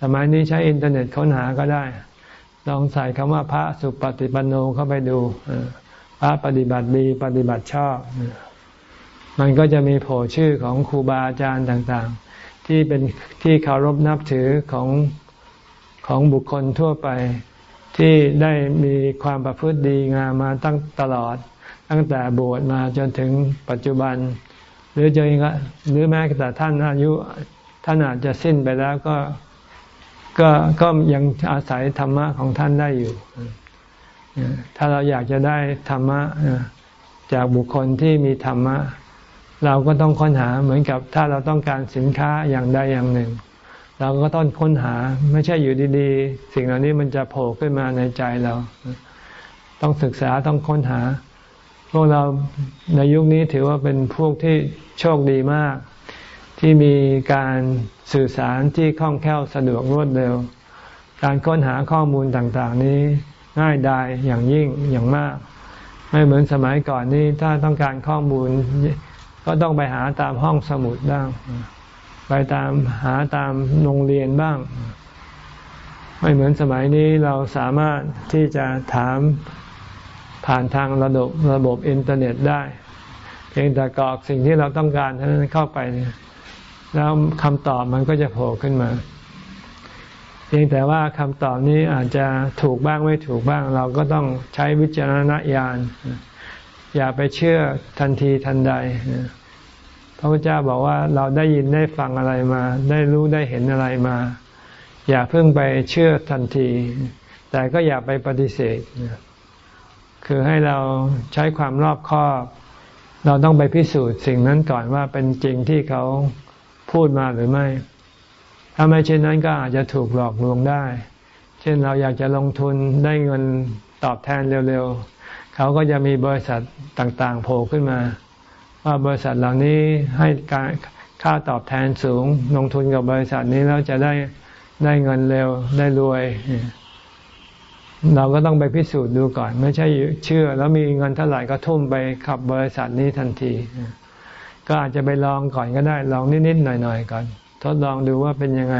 S1: สมัยนี้ใช้อินเทอร์เน็ตค้นหาก็ได้ ลองใส่คำว่าพระสุปฏิปันโนเข้าไปดูพระปฏิบัติดีปฏิบัติชอบ มันก็จะมีโผล่ชื่อของครูบาอาจารย์ต่างๆ ที่เป็นที่เคารพนับถือของของบุคคลทั่วไปที่ได้มีความประพฤติดีงามมาตั้งตลอด ตั้งแต่บวชมาจนถึงปัจจุบัน หรือจะหรือแม้แต่ท่านอายุ ท่านอาจจะสิ้นไปแล้วก็ ก็ก็ยังอาศัยธรรมะของท่านได้อยู่ ถ้าเราอยากจะได้ธรรมะจากบุคคลที่มีธรรมะ เราก็ต้องค้นหาเหมือนกับถ้าเราต้องการสินค้าอย่างใดอย่างหนึ่ง เราก็ต้องค้นหาไม่ใช่อยู่ดีๆ สิ่งเหล่านี้มันจะโผล่ขึ้นมาในใจเรา ต้องศึกษาต้องค้นหา พวกเราในยุคนี้ถือว่าเป็นพวกที่โชคดีมาก ที่มีการสื่อสารที่คล่องแคล่วสะดวกรวดเร็ว การค้นหาข้อมูลต่างๆ นี้ง่ายดายอย่างยิ่งอย่างมาก ไม่เหมือนสมัยก่อนนี้ถ้าต้องการข้อมูล ก็ต้องไปหาตามห้องสมุดบ้าง ไปตามหาตามโรงเรียนบ้าง ไม่เหมือนสมัยนี้เราสามารถที่จะถามผ่านทางระบบระบบอินเทอร์เน็ตได้ เพียงแต่กรอกสิ่งที่เราต้องการเท่านั้นเข้าไป แล้วคำตอบมันก็จะโผล่ขึ้นมา เพียงแต่ว่าคำตอบนี้อาจจะถูกบ้างไม่ถูกบ้าง เราก็ต้องใช้วิจารณญาณ อย่าไปเชื่อทันทีทันใดพระพุทธเจ้าบอกว่าเราได้ยินได้ฟังอะไรมา ได้รู้ได้เห็นอะไรมา อย่าเพิ่งไปเชื่อทันที แต่ก็อย่าไปปฏิเสธ คือให้เราใช้ความรอบคอบ เราต้องไปพิสูจน์สิ่งนั้นก่อนว่าเป็นจริงที่เขา พูดมาหรือไม่ ถ้าไม่เช่นนั้นก็อาจจะถูกหลอกลวงได้ เช่นเราอยากจะลงทุนได้เงินตอบแทนเร็วๆ เขาก็จะมีบริษัทต่างๆโผล่ขึ้นมา ว่าบริษัทเหล่านี้ให้การค่าตอบแทนสูง ลงทุนกับบริษัทนี้แล้วจะได้ได้เงินเร็วได้รวย เราก็ต้องไปพิสูจน์ดูก่อน ไม่ใช่เชื่อ แล้วมีเงินเท่าไหร่ก็ทุ่มไปขับบริษัทนี้ทันที ก็อาจจะไปลองก่อนก็ได้ ลองนิดๆหน่อยๆก่อน ทดลองดูว่าเป็นยังไง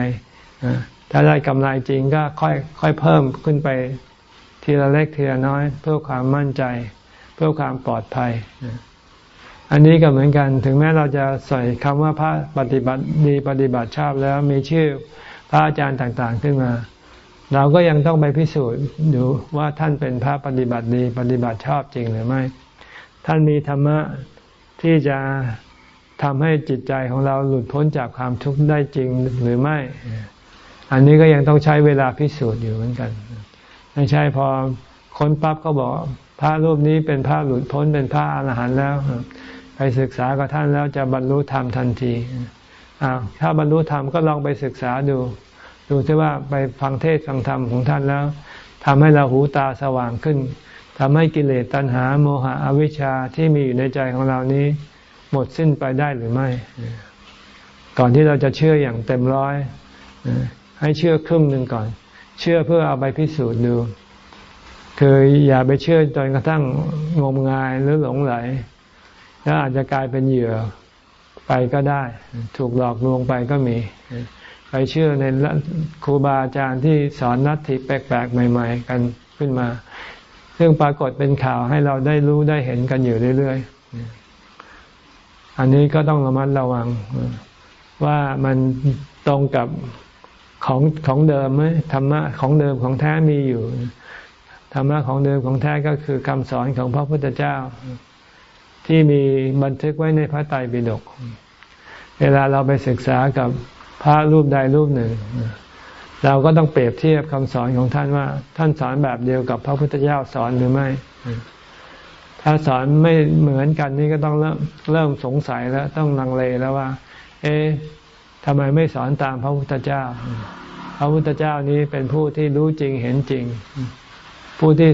S1: ถ้าได้กำไรจริงก็ค่อยค่อยเพิ่มขึ้นไปทีละเล็กทีละน้อย เพื่อความมั่นใจ เพื่อความปลอดภัย อันนี้ก็เหมือนกัน ถึงแม้เราจะใส่คำว่าพระปฏิบัติดีปฏิบัติชอบแล้วมีชื่อพระอาจารย์ต่างๆขึ้นมา เราก็ยังต้องไปพิสูจน์ดูว่าท่านเป็นพระปฏิบัติดีปฏิบัติชอบจริงหรือไม่ ท่านมีธรรมะที่จะ ทำให้จิตใจของเราหลุดพ้นจากความทุกข์ได้จริงหรือไม่ อันนี้ก็ยังต้องใช้เวลาพิสูจน์อยู่เหมือนกัน ไม่ใช่พอค้นปั๊บก็บอกพระรูปนี้เป็นพระหลุดพ้นเป็นพระอรหันต์แล้ว ไปศึกษากับท่านแล้วจะบรรลุธรรมทันทีอ้าวถ้าบรรลุธรรมก็ลองไปศึกษาดู ดูซิว่าไปฟังเทศฟังธรรมของท่านแล้วทำให้เราหูตาสว่างขึ้นทำให้กิเลสตัณหาโมหะอวิชชาที่มีอยู่ในใจของเรานี้ หมดสิ้นไปได้หรือไม่ ก่อนที่เราจะเชื่ออย่างเต็มร้อย ให้เชื่อครึ่งหนึ่งก่อน เชื่อเพื่อเอาไปพิสูจน์ดู คืออย่าไปเชื่อจนกระทั่งงมงายหรือหลงไหล แล้วอาจจะกลายเป็นเหยื่อไปก็ได้ ถูกหลอกลวงไปก็มี ไปเชื่อในครูบาอาจารย์ที่สอนนัตถิแปลกๆ ใหม่ ๆ กันขึ้นมา ซึ่งปรากฏเป็นข่าวให้เราได้รู้ได้เห็นกันอยู่เรื่อย ๆ อันนี้ก็ต้องระมัดระวังว่ามันตรงกับของของเดิมไหมธรรมะของเดิมของแท้มีอยู่ธรรมะของเดิมของแท้ก็คือคำสอนของพระพุทธเจ้า ที่มีบันทึกไว้ในพระไตรปิฎกเวลาเราไปศึกษากับพระรูปใดรูปหนึ่ง เราก็ต้องเปรียบเทียบคำสอนของท่านว่า ท่านสอนแบบเดียวกับพระพุทธเจ้าสอนหรือไม่ ถ้าสอนไม่เหมือนกันนี่ก็ต้องเริ่มเริ่มสงสัยแล้วต้องลังเลแล้วว่า เอ๊ะทำไมไม่สอนตามพระพุทธเจ้า พระพุทธเจ้านี้เป็นผู้ที่รู้จริงเห็นจริง ผู้ที่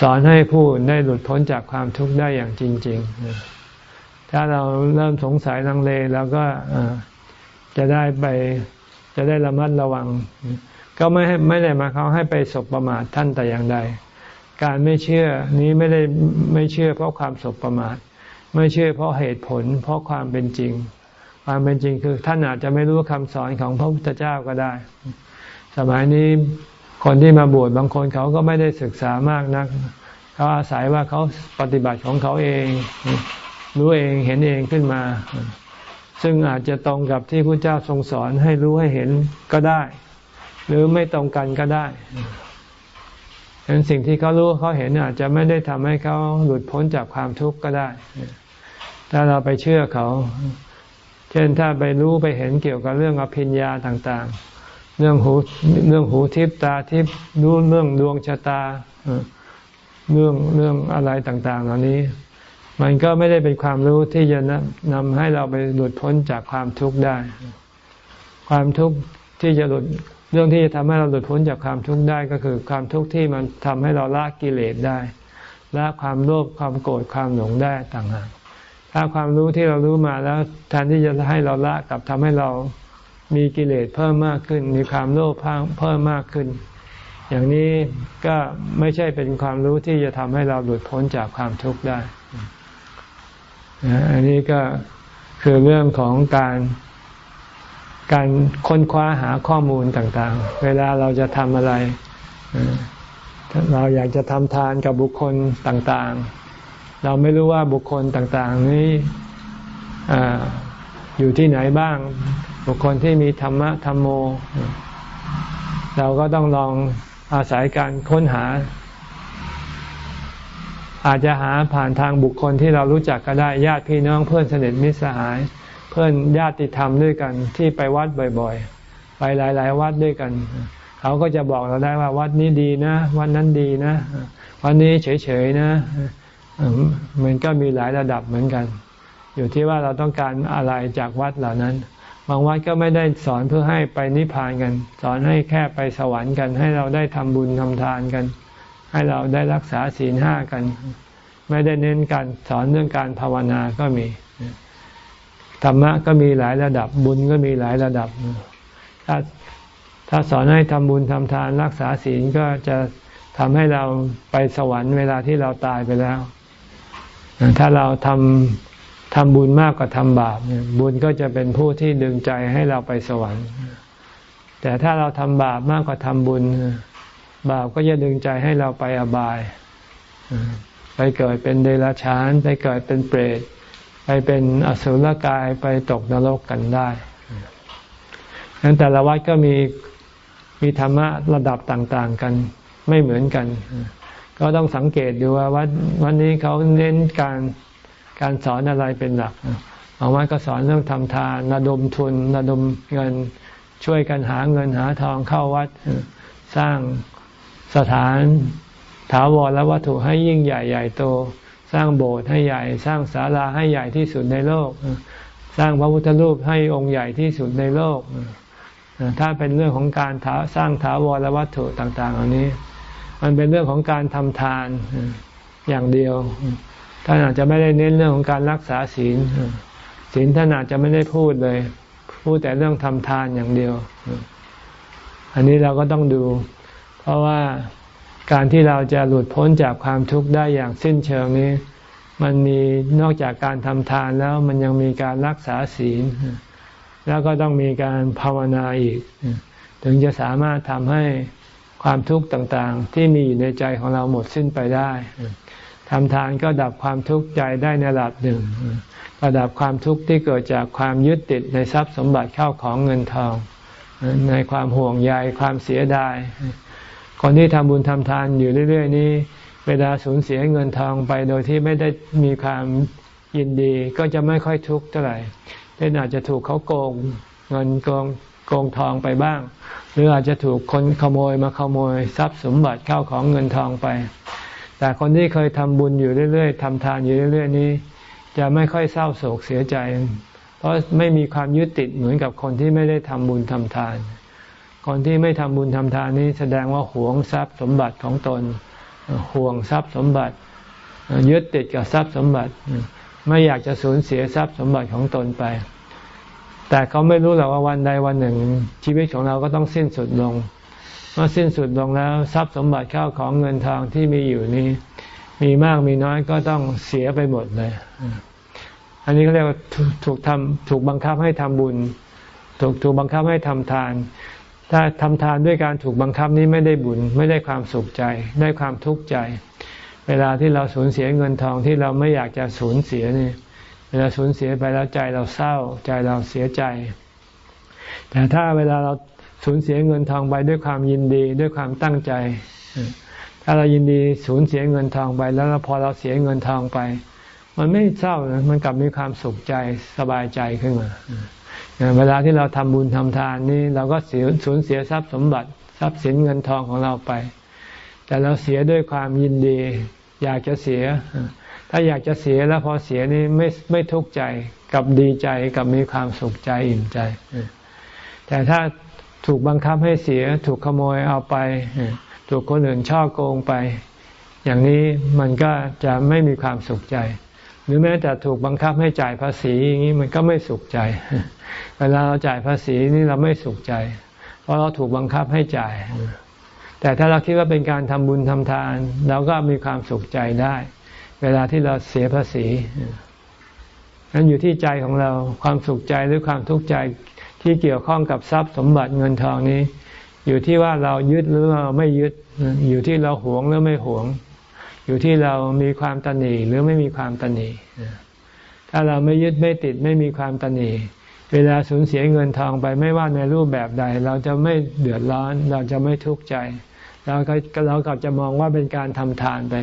S1: สอนให้ผู้ได้หลุดพ้นจากความทุกข์ได้อย่างจริง ๆ ถ้าเราเริ่มสงสัยลังเลแล้วก็จะได้ไปจะได้ระมัดระวัง ก็ไม่ให้ไม่ได้มาเขาให้ไปสบประมาทท่านแต่อย่างใด การไม่เชื่อนี้ไม่ได้ไม่เชื่อเพราะความสบประมาทไม่เชื่อเพราะเหตุผล เพราะความเป็นจริง ความเป็นจริงคือท่านอาจจะไม่รู้คำสอนของพระพุทธเจ้าก็ได้ สมัยนี้คนที่มาบวชบางคนเขาก็ไม่ได้ศึกษามากนักเขาอาศัยว่าเขาปฏิบัติของเขาเอง รู้เองเห็นเองขึ้นมา ซึ่งอาจจะตรงกับที่พระเจ้าทรงสอนให้รู้ให้เห็นก็ได้ หรือไม่ตรงกันก็ได้ เห็นสิ่งที่เขารู้เขาเห็นอาจจะไม่ได้ทำให้เขาหลุดพ้นจากความทุกข์ก็ได้ ถ้าเราไปเชื่อเขา เช่นถ้าไปรู้ไปเห็นเกี่ยวกับเรื่องอภิญญาต่างๆ เรื่องหูเรื่องหูทิพตาทิพรู้เรื่องดวงชะตาเรื่องเรื่องอะไรต่าง ๆ เหล่านี้ มันก็ไม่ได้เป็นความรู้ที่จะนำให้เราไปหลุดพ้นจากความทุกข์ได้ ความทุกข์ที่จะหลุด เรื่องที่จะทำให้เราหลุดพ้นจากความทุกข์ได้ก็คือความทุกข์ที่มันทำให้เราละกิเลสได้ละความโลภความโกรธความหลงได้ต่างหากถ้าความรู้ที่เรารู้มาแล้วแทนที่จะให้เราละกับทำให้เรามีกิเลสเพิ่มมากขึ้น มีความโลภเพิ่มมากขึ้น อย่างนี้ก็ไม่ใช่เป็นความรู้ที่จะทำให้เราหลุดพ้นจากความทุกข์ได้ อันนี้ก็คือเรื่องของการ การค้นคว้าหาข้อมูลต่างๆ เวลาเราจะทำอะไร เราอยากจะทำทานกับบุคคลต่างๆ เราไม่รู้ว่าบุคคลต่างๆ นี้ออยู่ที่ไหนบ้าง บุคคลที่มีธรรมะธรรมโม เราก็ต้องลองอาศัยการค้นหา อาจจะหาผ่านทางบุคคลที่เรารู้จักก็ได้ญาติพี่น้องเพื่อนสนิทมิตรสหาย พื่อนญาติธรรมด้วยกันที่ไปวัดบ่อยๆ ไปหลาย ๆ วัดด้วยกัน เขาก็จะบอกเราได้ว่าวัดนี้ดีนะ วัดนั้นดีนะ วันนี้เฉยๆนะ มันก็มีหลายระดับเหมือนกัน อยู่ที่ว่าเราต้องการอะไรจากวัดเหล่านั้น บางวัดก็ไม่ได้สอนเพื่อให้ไปนิพพานกัน สอนให้แค่ไปสวรรค์กัน ให้เราได้ทำบุญทำทานกัน ให้เราได้รักษาศีลห้ากัน ไม่ได้เน้นการสอนเรื่องการภาวนาก็มี ธรรมะก็มีหลายระดับบุญก็มีหลายระดับ ถ้าถ้าสอนให้ทำบุญทำทานรักษาศีลก็จะทำให้เราไปสวรรค์เวลาที่เราตายไปแล้ว ถ้าเราทำทำบุญมากกว่าทำบาปบุญก็จะเป็นผู้ที่ดึงใจให้เราไปสวรรค์ แต่ถ้าเราทำบาปมากกว่าทำบุญ บาปก็จะดึงใจให้เราไปอบาย ไปเกิดเป็นเดรัจฉาน ไปเกิดเป็นเปรต ไปเป็นอสุรกายไปตกนรกกันได้ดังนั้นแต่ละวัดก็มีมีธรรมะระดับต่างๆกันไม่เหมือนกัน ก็ต้องสังเกตดูว่าวัดวันนี้เขาเน้นการการสอนอะไรเป็นหลักบางวัดก็สอนเรื่องทำทานระดมทุนระดมเงินช่วยกันหาเงินหาทองเข้าวัดสร้างสถานถาวรและวัตถุให้ยิ่งใหญ่ใหญ่โต สร้างโบสถ์ให้ใหญ่ สร้างศาลาให้ใหญ่ที่สุดในโลก สร้างพระพุทธรูปให้องค์ใหญ่ที่สุดในโลก ถ้าเป็นเรื่องของการสร้างถาวรวัตถุต่างๆเหล่านี้ มันเป็นเรื่องของการทำทานอย่างเดียว ท่านอาจจะไม่ได้เน้นเรื่องของการรักษาศีล ศีลท่านอาจจะไม่ได้พูดเลย พูดแต่เรื่องทำทานอย่างเดียว อันนี้เราก็ต้องดู เพราะว่า การที่เราจะหลุดพ้นจากความทุกข์ได้อย่างสิ้นเชิงนี้ มันมีนอกจากการทำทานแล้วมันยังมีการรักษาศีล แล้วก็ต้องมีการภาวนาอีก ถึงจะสามารถทำให้ความทุกข์ต่างๆ ที่มีอยู่ในใจของเราหมดสิ้นไปได้ทำทานก็ดับความทุกข์ใจได้ในระดับหนึ่ง ระดับความทุกข์ที่เกิดจากความยึดติดในทรัพย์สมบัติเข้าของเงินทอง ในความห่วงใยความเสียดาย คนที่ทำบุญทำทานอยู่เรื่อย ๆ นี้ เวลาสูญเสียเงินทองไปโดยที่ไม่ได้มีความยินดีก็จะไม่ค่อยทุกข์เท่าไหร่เช่นอาจจะถูกเขาโกงเงินโกงโกงทองไปบ้าง หรืออาจจะถูกคนขโมยมาขโมยทรัพย์สมบัติเข้าของเงินทองไป แต่คนที่เคยทำบุญอยู่เรื่อย ๆทำทานอยู่เรื่อย ๆ นี้ จะไม่ค่อยเศร้าโศกเสียใจ เพราะไม่มีความยึดติดเหมือนกับคนที่ไม่ได้ทำบุญทำทาน คนที่ไม่ทำบุญทำทานนี้แสดงว่าหวงทรัพย์สมบัติของตนห่วงทรัพย์สมบัติยึดติดกับทรัพย์สมบัติ ไม่อยากจะสูญเสียทรัพย์สมบัติของตนไป แต่เขาไม่รู้หรอกว่าวันใดวันหนึ่ง ชีวิตของเราก็ต้องสิ้นสุดลงเมื่อสิ้นสุดลงแล้วทรัพย์สมบัติเข้าของเงินทองที่มีอยู่นี้ มีมากมีน้อยก็ต้องเสียไปหมดเลย อันนี้เขาเรียกว่าถูกทำถูกบังคับให้ทำบุญ ถูกถูกบังคับให้ทำทาน ถ้าทำทานด้วยการถูกบังคับนี้ไม่ได้บุญไม่ได้ความสุขใจ ได้ความทุกข์ใจ เวลาที่เราสูญเสียเงินทองที่เราไม่อยากจะสูญเสียนี่เวลาสูญเสียไปแล้วใจเราเศร้า ใจเราเสียใจ แต่ถ้าเวลาเราสูญเสียเงินทองไปด้วยความยินดีด้วยความตั้งใจ ถ้าเรายินดีสูญเสียเงินทองไป แล้วพอเราเสียเงินทองไป มันไม่เศร้านะมันกลับมีความสุขใจสบายใจขึ้นมา เวลาที่เราทำบุญทำทานนี่เราก็เสียสูญเสียทรัพย์สมบัติ ทรัพย์สินเงินทองของเราไป แต่เราเสียด้วยความยินดี อยากจะเสีย ถ้าอยากจะเสียแล้วพอเสียนี่ไม่ไม่ทุกข์ใจกับดีใจกับมีความสุขใจอิ่มใจ แต่ถ้าถูกบังคับให้เสีย ถูกขโมยเอาไป ถูกคนอื่นช่อโกงไป อย่างนี้มันก็จะไม่มีความสุขใจ หรือแม้แต่ถูกบังคับให้จ่ายภาษีอย่างนี้มันก็ไม่สุขใจ เวลาเราจ่ายภาษีนี่เราไม่สุขใจ เพราะเราถูกบังคับให้จ่าย แต่ถ้าเราคิดว่าเป็นการทำบุญทำทาน เราก็มีความสุขใจได้ เวลาที่เราเสียภาษีนั้นอยู่ที่ใจของเราความสุขใจหรือความทุกข์ใจที่เกี่ยวข้องกับทรัพย์สมบัติเงินทองนี้ อยู่ที่ว่าเรายึดหรือเราไม่ยึดอยู่ที่เราหวงหรือไม่หวง อยู่ที่เรามีความตนีหรือไม่มีความตนีถ้าเราไม่ยึดไม่ติดไม่มีความตนีเวลาสูญเสียเงินทองไปไม่ว่าในรูปแบบใด เราจะไม่เดือดร้อน เราจะไม่ทุกข์ใจเราก็เราก็จะมองว่าเป็นการทำทานไป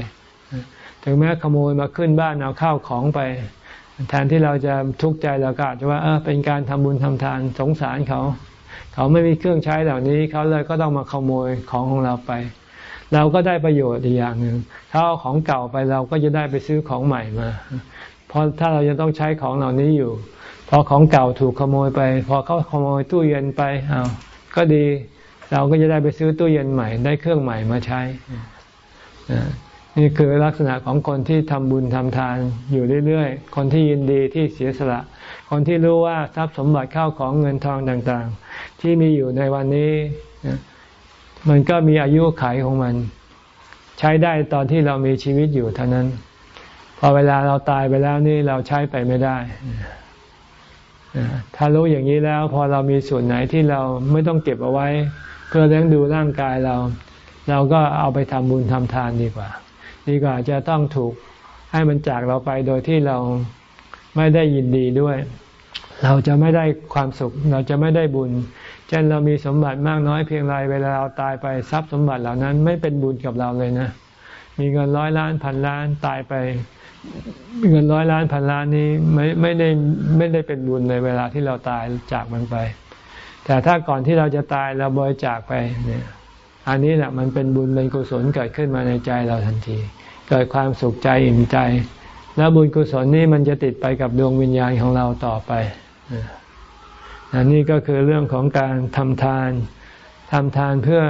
S1: ถึงแม้ขโมยมาขึ้นบ้านเอาข้าวของไป แทนที่เราจะทุกข์ใจเราก็อาจจะว่าเออเป็นการทำบุญทำทานสงสารเขา เขาไม่มีเครื่องใช้เหล่านี้เขาเลยก็ต้องมาขโมยของของเราไป เราก็ได้ประโยชน์อีกอย่างหนึ่งเขาเอาของเก่าไปเราก็จะได้ไปซื้อของใหม่มาเพราะถ้าเราจะต้องใช้ของเหล่านี้อยู่ พอของเก่าถูกขโมยไป พอเขาขโมยตู้เย็นไปเอาก็ดีเราก็จะได้ไปซื้อตู้เย็นใหม่ ได้เครื่องใหม่มาใช้นี่คือลักษณะของคนที่ทำบุญทำทานอยู่เรื่อยๆ คนที่ยินดีที่เสียสละ คนที่รู้ว่าทรัพย์สมบัติเข้าของเงินทองต่างๆ ที่มีอยู่ในวันนี้ มันก็มีอายุขัยของมัน ใช้ได้ตอนที่เรามีชีวิตอยู่เท่านั้น พอเวลาเราตายไปแล้วนี่เราใช้ไปไม่ได้ ถ้ารู้อย่างนี้แล้ว พอเรามีส่วนไหนที่เราไม่ต้องเก็บเอาไว้ เพื่อเลี้ยงดูร่างกายเรา เราก็เอาไปทำบุญทำทานดีกว่า ดีกว่าจะต้องถูกให้มันจากเราไปโดยที่เราไม่ได้ยินดีด้วย เราจะไม่ได้ความสุข เราจะไม่ได้บุญ ช่นเรามีสมบัติมากน้อยเพียงไรเวลาเราตายไปทรัพย์สมบัติเหล่านั้นไม่เป็นบุญกับเราเลยนะ มีเงินร้อยล้านพันล้านตายไปเงินร้อยล้านพันล้านนี้ไม่ไม่ได้ไม่ได้เป็นบุญในเวลาที่เราตายจากมันไป แต่ถ้าก่อนที่เราจะตายเราบริจาคไปเนี่ยอันนี้แหละมันเป็นบุญเป็นกุศลเกิดขึ้นมาในใจเราทันที เกิดความสุขใจอิ่มใจ แล้วบุญกุศลนี้มันจะติดไปกับดวงวิญญาณของเราต่อไป อันนี้ก็คือเรื่องของการทำทานทำทานเพื่อ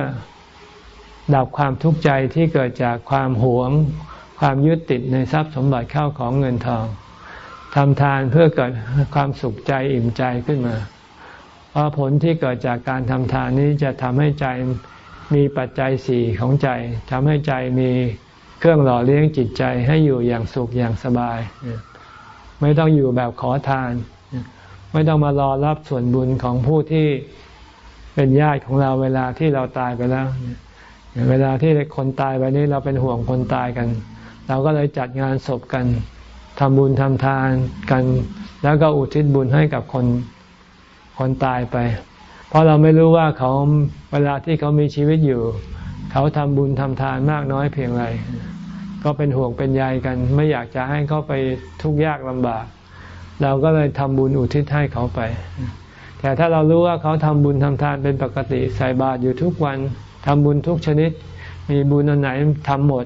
S1: ดับความทุกข์ใจที่เกิดจากความหวง ความยึดติดในทรัพย์สมบัติเข้าของเงินทองทำทานเพื่อเกิดความสุขใจอิ่มใจขึ้นมา เพราะผลที่เกิดจากการทำทานนี้จะทำให้ใจมีปัจจัยสี่ของใจทำให้ใจมีเครื่องหล่อเลี้ยงจิตใจให้อยู่อย่างสุขอย่างสบาย ไม่ต้องอยู่แบบขอทาน ไม่ต้องมารอรับส่วนบุญของผู้ที่เป็นญาติของเราเวลาที่เราตายไปแล้ว เวลาที่คนตายไปนี้เราเป็นห่วงคนตายกัน เราก็เลยจัดงานศพกันทำบุญทำทานกัน แล้วก็อุทิศบุญให้กับคนคนตายไป เพราะเราไม่รู้ว่าเขาเวลาที่เขามีชีวิตอยู่ เขาทำบุญทำทานมากน้อยเพียงไรก็เป็นห่วงเป็นใยกัน ไม่อยากจะให้เขาไปทุกข์ยากลำบาก เราก็เลยทำบุญอุทิศให้เขาไป แต่ถ้าเรารู้ว่าเขาทำบุญทำทานเป็นปกติ ใส่บาตรอยู่ทุกวันทำบุญทุกชนิด มีบุญอันไหนทำหมด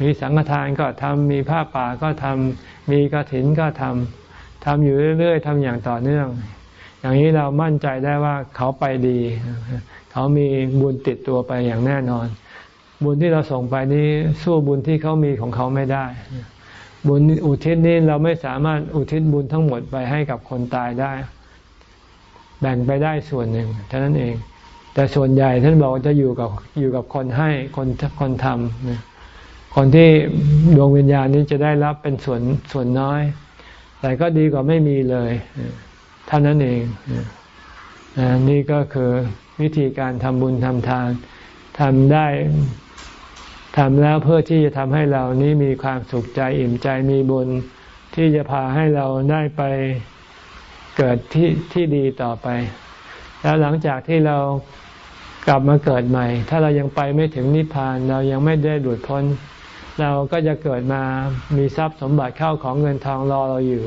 S1: มีสังฆทานก็ทำมีผ้าป่าก็ทำมีกระถินก็ทำทำอยู่เรื่อยๆทำอย่างต่อเนื่อง อย่างนี้เรามั่นใจได้ว่าเขาไปดี เขามีบุญติดตัวไปอย่างแน่นอน บุญที่เราส่งไปนี้สู้บุญที่เขามีของเขาไม่ได้ บุญอุทิศนี้เราไม่สามารถอุทิศบุญทั้งหมดไปให้กับคนตายได้ แบ่งไปได้ส่วนหนึ่งเท่านั้นเอง แต่ส่วนใหญ่ท่านบอกจะอยู่กับอยู่กับคนให้คนคนทำคนที่ดวงวิญญาณนี้จะได้รับเป็นส่วนส่วนน้อย แต่ก็ดีกว่าไม่มีเลยเท่านั้นเองนี่ก็คือวิธีการทำบุญทำทานทำได้ ทำแล้วเพื่อที่จะทำให้เรานี้มีความสุขใจอิ่มใจมีบุญ ที่จะพาให้เราได้ไปเกิดที่ที่ดีต่อไป แล้วหลังจากที่เรากลับมาเกิดใหม่ ถ้าเรายังไปไม่ถึงนิพพานเรายังไม่ได้หลุดพ้น เราก็จะเกิดมามีทรัพย์สมบัติเข้าของเงินทองรอเราอยู่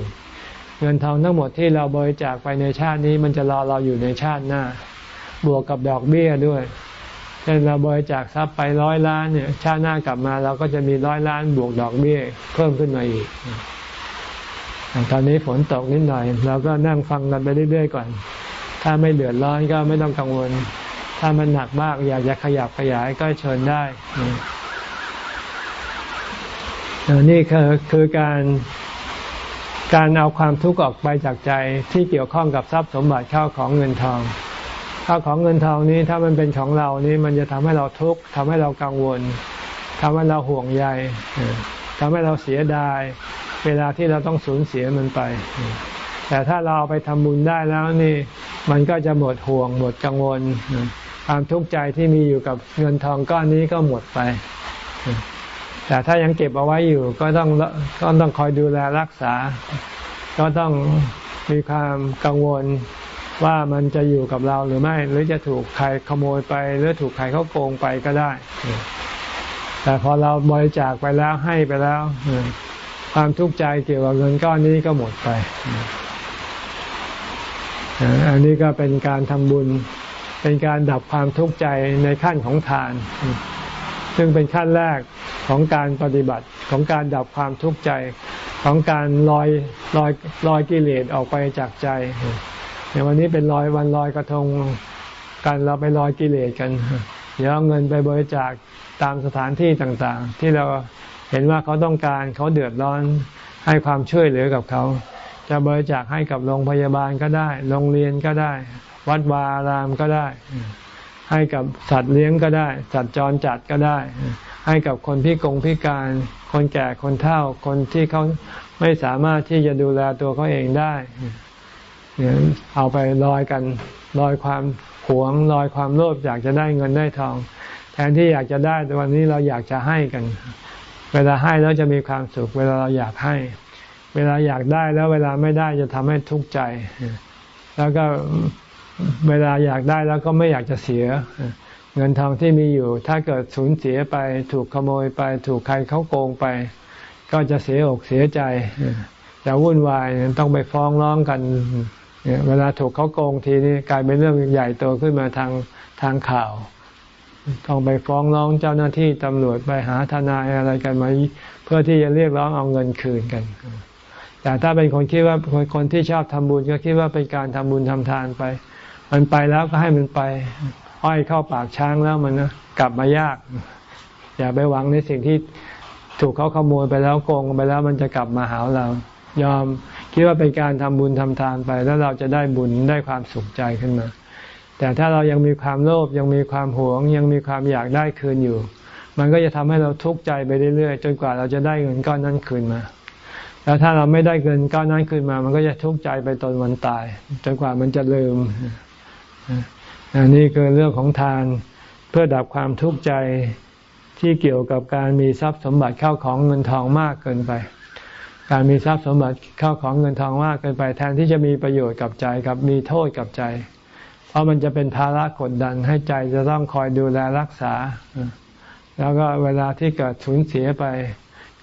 S1: เงินทองทั้งหมดที่เราบริจาคไปในชาตินี้ มันจะรอเราอยู่ในชาติหน้า บวกกับดอกเบี้ยด้วย เช่นเราบริจาคทรัพย์ไปร้อยล้านเนี่ยชาติหน้ากลับมาเราก็จะมีร้อยล้านบวกดอกเบี้ยเพิ่มขึ้นมาอีก ตอนนี้ฝนตกนิดหน่อยเราก็นั่งฟังกันไปเรื่อยๆก่อน ถ้าไม่เดือดร้อนก็ไม่ต้องกังวล ถ้ามันหนักมากอยากจะขยับขยายก็เชิญได้ นี่คือคือการการเอาความทุกข์ออกไปจากใจที่เกี่ยวข้องกับทรัพย์สมบัติเข้าของเงินทอง ข้าของเงินทองนี้ถ้ามันเป็นของเรานี้มันจะทำให้เราทุกข์ทำให้เรากังวลทำให้เราห่วงใยทำให้เราเสียดาย เวลาที่เราต้องสูญเสียมันไป แต่ถ้าเราเอาไปทำบุญได้แล้วนี่ มันก็จะหมดห่วง หมดกังวล ความทุกข์ใจที่มีอยู่กับเงินทองก้อนนี้ก็หมดไป แต่ถ้ายังเก็บเอาไว้อยู่ก็ต้องก็ต้องคอยดูแลรักษา ก็ต้องมีความกังวล ว่ามันจะอยู่กับเราหรือไม่ หรือจะถูกใครขโมยไป หรือถูกใครเขาโกงไปก็ได้ แต่พอเราบริจาคไปแล้วให้ไปแล้วความทุกข์ใจเกี่ยวกับเงินก้อนนี้ก็หมดไป อันนี้ก็เป็นการทำบุญ เป็นการดับความทุกข์ใจในขั้นของทาน ซึ่งเป็นขั้นแรกของการปฏิบัติของการดับความทุกข์ใจของการลอยลอยลอยกิเลสออกไปจากใจ อย่างวันนี้เป็นลอยวันลอยกระทงการเราไปลอยกิเลสกัน เดี๋ยวเอาเงินไปบริจาคตามสถานที่ต่างๆ ที่เราเห็นว่าเขาต้องการเขาเดือดร้อนให้ความช่วยเหลือกับเขา จะบริจาคให้กับโรงพยาบาลก็ได้ โรงเรียนก็ได้ วัดวาอารามก็ได้ ให้กับสัตว์เลี้ยงก็ได้ สัตว์จรจัดก็ได้ ให้กับคนพิกงพิการ คนแก่คนเฒ่าคนที่เขาไม่สามารถที่จะดูแลตัวเขาเองได้ เอาไปลอยกันลอยความหวงลอยความโลภอยากจะได้เงินได้ทอง แทนที่อยากจะได้แต่วันนี้เราอยากจะให้กัน เวลาให้แล้วจะมีความสุข เวลาเราอยากให้ เวลาอยากได้แล้วเวลาไม่ได้จะทำให้ทุกข์ใจ แล้วก็เวลาอยากได้แล้วก็ไม่อยากจะเสีย เงินทองที่มีอยู่ ถ้าเกิดสูญเสียไปถูกขโมยไป ถูกใครเขาโกงไป ก็จะเสียอกเสียใจจะวุ่นวายต้องไปฟ้องร้องกัน เวลาถูกเขาโกงทีนี้กลายเป็นเรื่องใหญ่โตขึ้นมาทางทางข่าว ต้องไปฟ้องร้องเจ้าหน้าที่ตำรวจไปหาทนายอะไรกันมาเพื่อที่จะเรียกร้องเอาเงินคืนกัน แต่ถ้าเป็นคนคิดว่าคนที่ชอบทำบุญก็คิดว่าเป็นการทำบุญทำทานไป มันไปแล้วก็ให้มันไป อ้อยเข้าปากช้างแล้วมันนะกลับมายาก อย่าไปหวังในสิ่งที่ถูกเขาขโมยไปแล้วโกงไปแล้วมันจะกลับมาหาเรา ยอม คิดว่าเป็นการทำบุญทำทานไป แล้วเราจะได้บุญได้ความสุขใจขึ้นมา แต่ถ้าเรายังมีความโลภยังมีความหวง ยังมีความอยากได้คืนอยู่ มันก็จะทำให้เราทุกข์ใจไปเรื่อยๆ จนกว่าเราจะได้เงินก้อนนั้นคืนมา แล้วถ้าเราไม่ได้เงินก้อนนั้นคืนมา มันก็จะทุกข์ใจไปตนวันตาย จนกว่ามันจะลืมอันนี้คือเรื่องของทานเพื่อดับความทุกข์ใจที่เกี่ยวกับการมีทรัพย์สมบัติเข้าของเงินทองมากเกินไป การมีทรัพย์สมบัติเข้าของเงินทองมากเกินไปแทนที่จะมีประโยชน์กับใจกับมีโทษกับใจ เพราะมันจะเป็นภาระกดดันให้ใจจะต้องคอยดูแลรักษา แล้วก็เวลาที่เกิดสูญเสียไป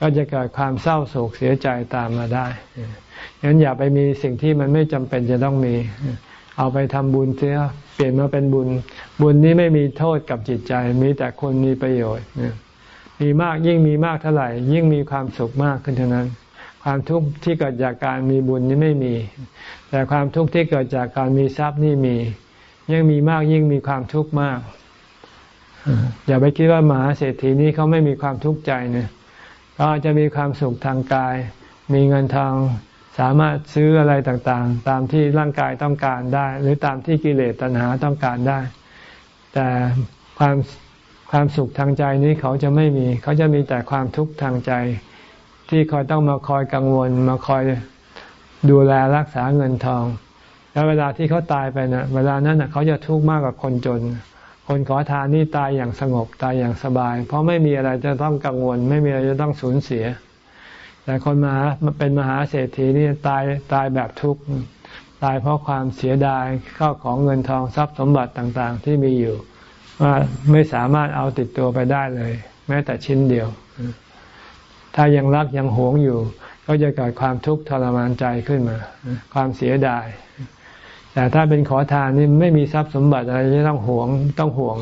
S1: ก็จะเกิดความเศร้าโศกเสียใจตามมาได้ฉะนั้นอย่าไปมีสิ่งที่มันไม่จำเป็นจะต้องมี เอาไปทำบุญเสียเปลี่ยนมาเป็นบุญ บุญนี้ไม่มีโทษกับจิตใจ มีแต่คนมีประโยชน์มีมากยิ่งมีมากเท่าไหร่ ยิ่งมีความสุขมากขึ้นเท่านั้น ความทุกข์ที่เกิดจากการมีบุญนี้ไม่มี แต่ความทุกข์ที่เกิดจากการมีทรัพย์นี่มี ยิ่งมีมากยิ่งมีความทุกข์มาก อย่าไปคิดว่ามหาเศรษฐีนี้เขาไม่มีความทุกข์ใจเนี่ยเขาจะมีความสุขทางกาย มีเงินทองสามารถซื้ออะไรต่างๆ ตามที่ร่างกายต้องการได้ หรือตามที่กิเลสตัณหาต้องการได้ แต่ความความสุขทางใจนี้เขาจะไม่มี เขาจะมีแต่ความทุกข์ทางใจ ที่คอยต้องมาคอยกังวล มาคอยดูแลรักษาเงินทอง แล้วเวลาที่เขาตายไปนะเวลานั้นนะเขาจะทุกข์มากกว่าคนจน คนขอทานนี่ตายอย่างสงบตายอย่างสบาย เพราะไม่มีอะไรจะต้องกังวล ไม่มีอะไรจะต้องสูญเสีย แต่คนมาเป็นมหาเศรษฐีนี่ตายตายแบบทุกข์ตายเพราะความเสียดายเข้าของเงินทองทรัพย์สมบัติต่างๆ ที่มีอยู่ว่าไม่สามารถเอาติดตัวไปได้เลย แม้แต่ชิ้นเดียว ถ้ายังรักยังหวงอยู่ ก็จะเกิดความทุกข์ทรมานใจขึ้นมา ความเสียดาย แต่ถ้าเป็นขอทานนี่ไม่มีทรัพย์สมบัติอะไรที่ต้องหวงต้องห่วง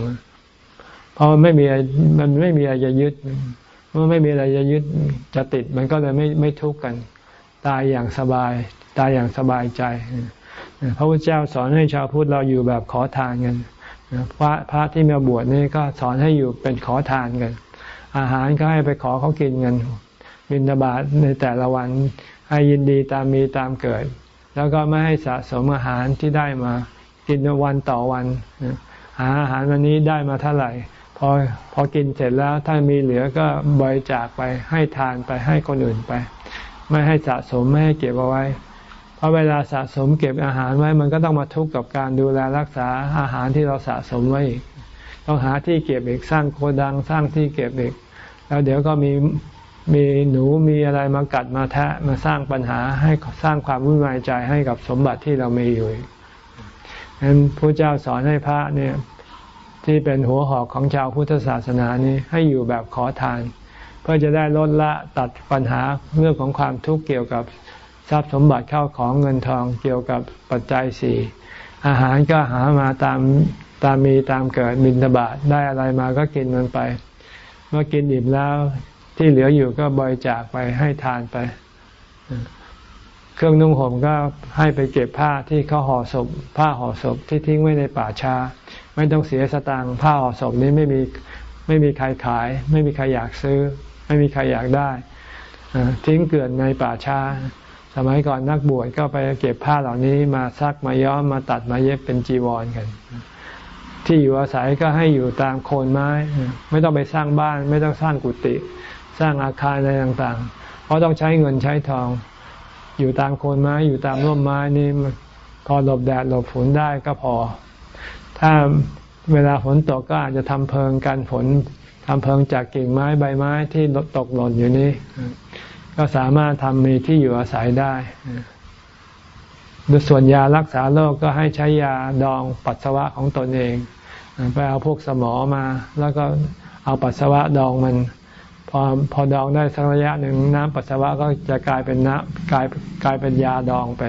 S1: เพราะมันไม่มีมันไม่มีอะไรจะยึดเมื่อไม่มีอะไรจะยึดจะติดมันก็เลยไม่ไม่ทุกข์กัน ตายอย่างสบาย ตายอย่างสบายใจพระพุทธเจ้าสอนให้ชาวพุทธเราอยู่แบบขอทานกันพระพระที่มาบวชนี่ก็สอนให้อยู่เป็นขอทานกัน อาหารก็ให้ไปขอเขากินกันบิณฑบาตในแต่ละวันให้ยินดีตามมีตามเกิด แล้วก็ไม่ให้สะสมอาหารที่ได้มา กินวันต่อวัน หาอาหารวันนี้ได้มาเท่าไหร่พอพอกินเสร็จแล้วถ้ามีเหลือก็บริจาคไปให้ทานไปให้คนอื่นไป ไม่ให้สะสมไม่ให้เก็บเอาไว้ เพราะเวลาสะสมเก็บอาหารไว้มันก็ต้องมาทุกข์กับการดูแลรักษาอาหารที่เราสะสมไว้อีกต้องหาที่เก็บอีกสร้างโกดังสร้างที่เก็บอีก แล้วเดี๋ยวก็มีมีหนูมีอะไรมากัดมาแทะมาสร้างปัญหาให้สร้างความวุ่นวายใจให้กับสมบัติที่เรามีอยู่ฉะนั้นพระเจ้าสอนให้พระเนี่ยที่เป็นหัวหอกของชาวพุทธศาสนานี้ให้อยู่แบบขอทาน เพื่อจะได้ลดละตัดปัญหาเรื่องของความทุกข์เกี่ยวกับทรัพย์สมบัติเข้าของเงินทองเกี่ยวกับปัจจัยสี่อาหารก็หามาตามตามมีตามเกิดบินทบาทได้อะไรมาก็กินมันไป เมื่อกินอิ่มแล้วที่เหลืออยู่ก็บริจาคไปให้ทานไป เครื่องนุ่งห่มก็ให้ไปเก็บผ้าที่เขาห่อศพ ผ้าห่อศพที่ทิ้งไว้ในป่าช้า ไม่ต้องเสียสตางค์ผ้าห่อศพนี้ไม่มีไม่มีใครขาย ไม่มีใครอยากซื้อ ไม่มีใครอยากได้ทิ้งเกลื่อนในป่าช้า สมัยก่อนนักบวชก็ไปเก็บผ้าเหล่านี้มาซักมาย้อมมาตัดมาเย็บเป็นจีวรกัน ที่อยู่อาศัยก็ให้อยู่ตามโคนไม้ ไม่ต้องไปสร้างบ้าน ไม่ต้องสร้างกุฏิสร้างอาคารอะไรต่างๆ เพราะต้องใช้เงินใช้ทอง อยู่ตามโคนไม้อยู่ตามร่มไม้นี่พอหลบแดดหลบฝนได้ก็พอ ถ้าเวลาฝนตกก็อาจจะทำเพิงกันฝนทำเพิงจากกิ่งไม้ใบไม้ที่ตกหล่นอยู่นี้ ก็สามารถทำมีที่อยู่อาศัยได้ โดยส่วนยารักษาโรคกก็ให้ใช้ยาดองปัสสาวะของตนเอง ไปเอาพวกสมอมา แล้วก็เอาปัสสาวะดองมัน พอพอดองได้สักระยะหนึ่งน้ำปัสสาวะก็จะกลายเป็นน้ำกลายกลายเป็นยาดองไป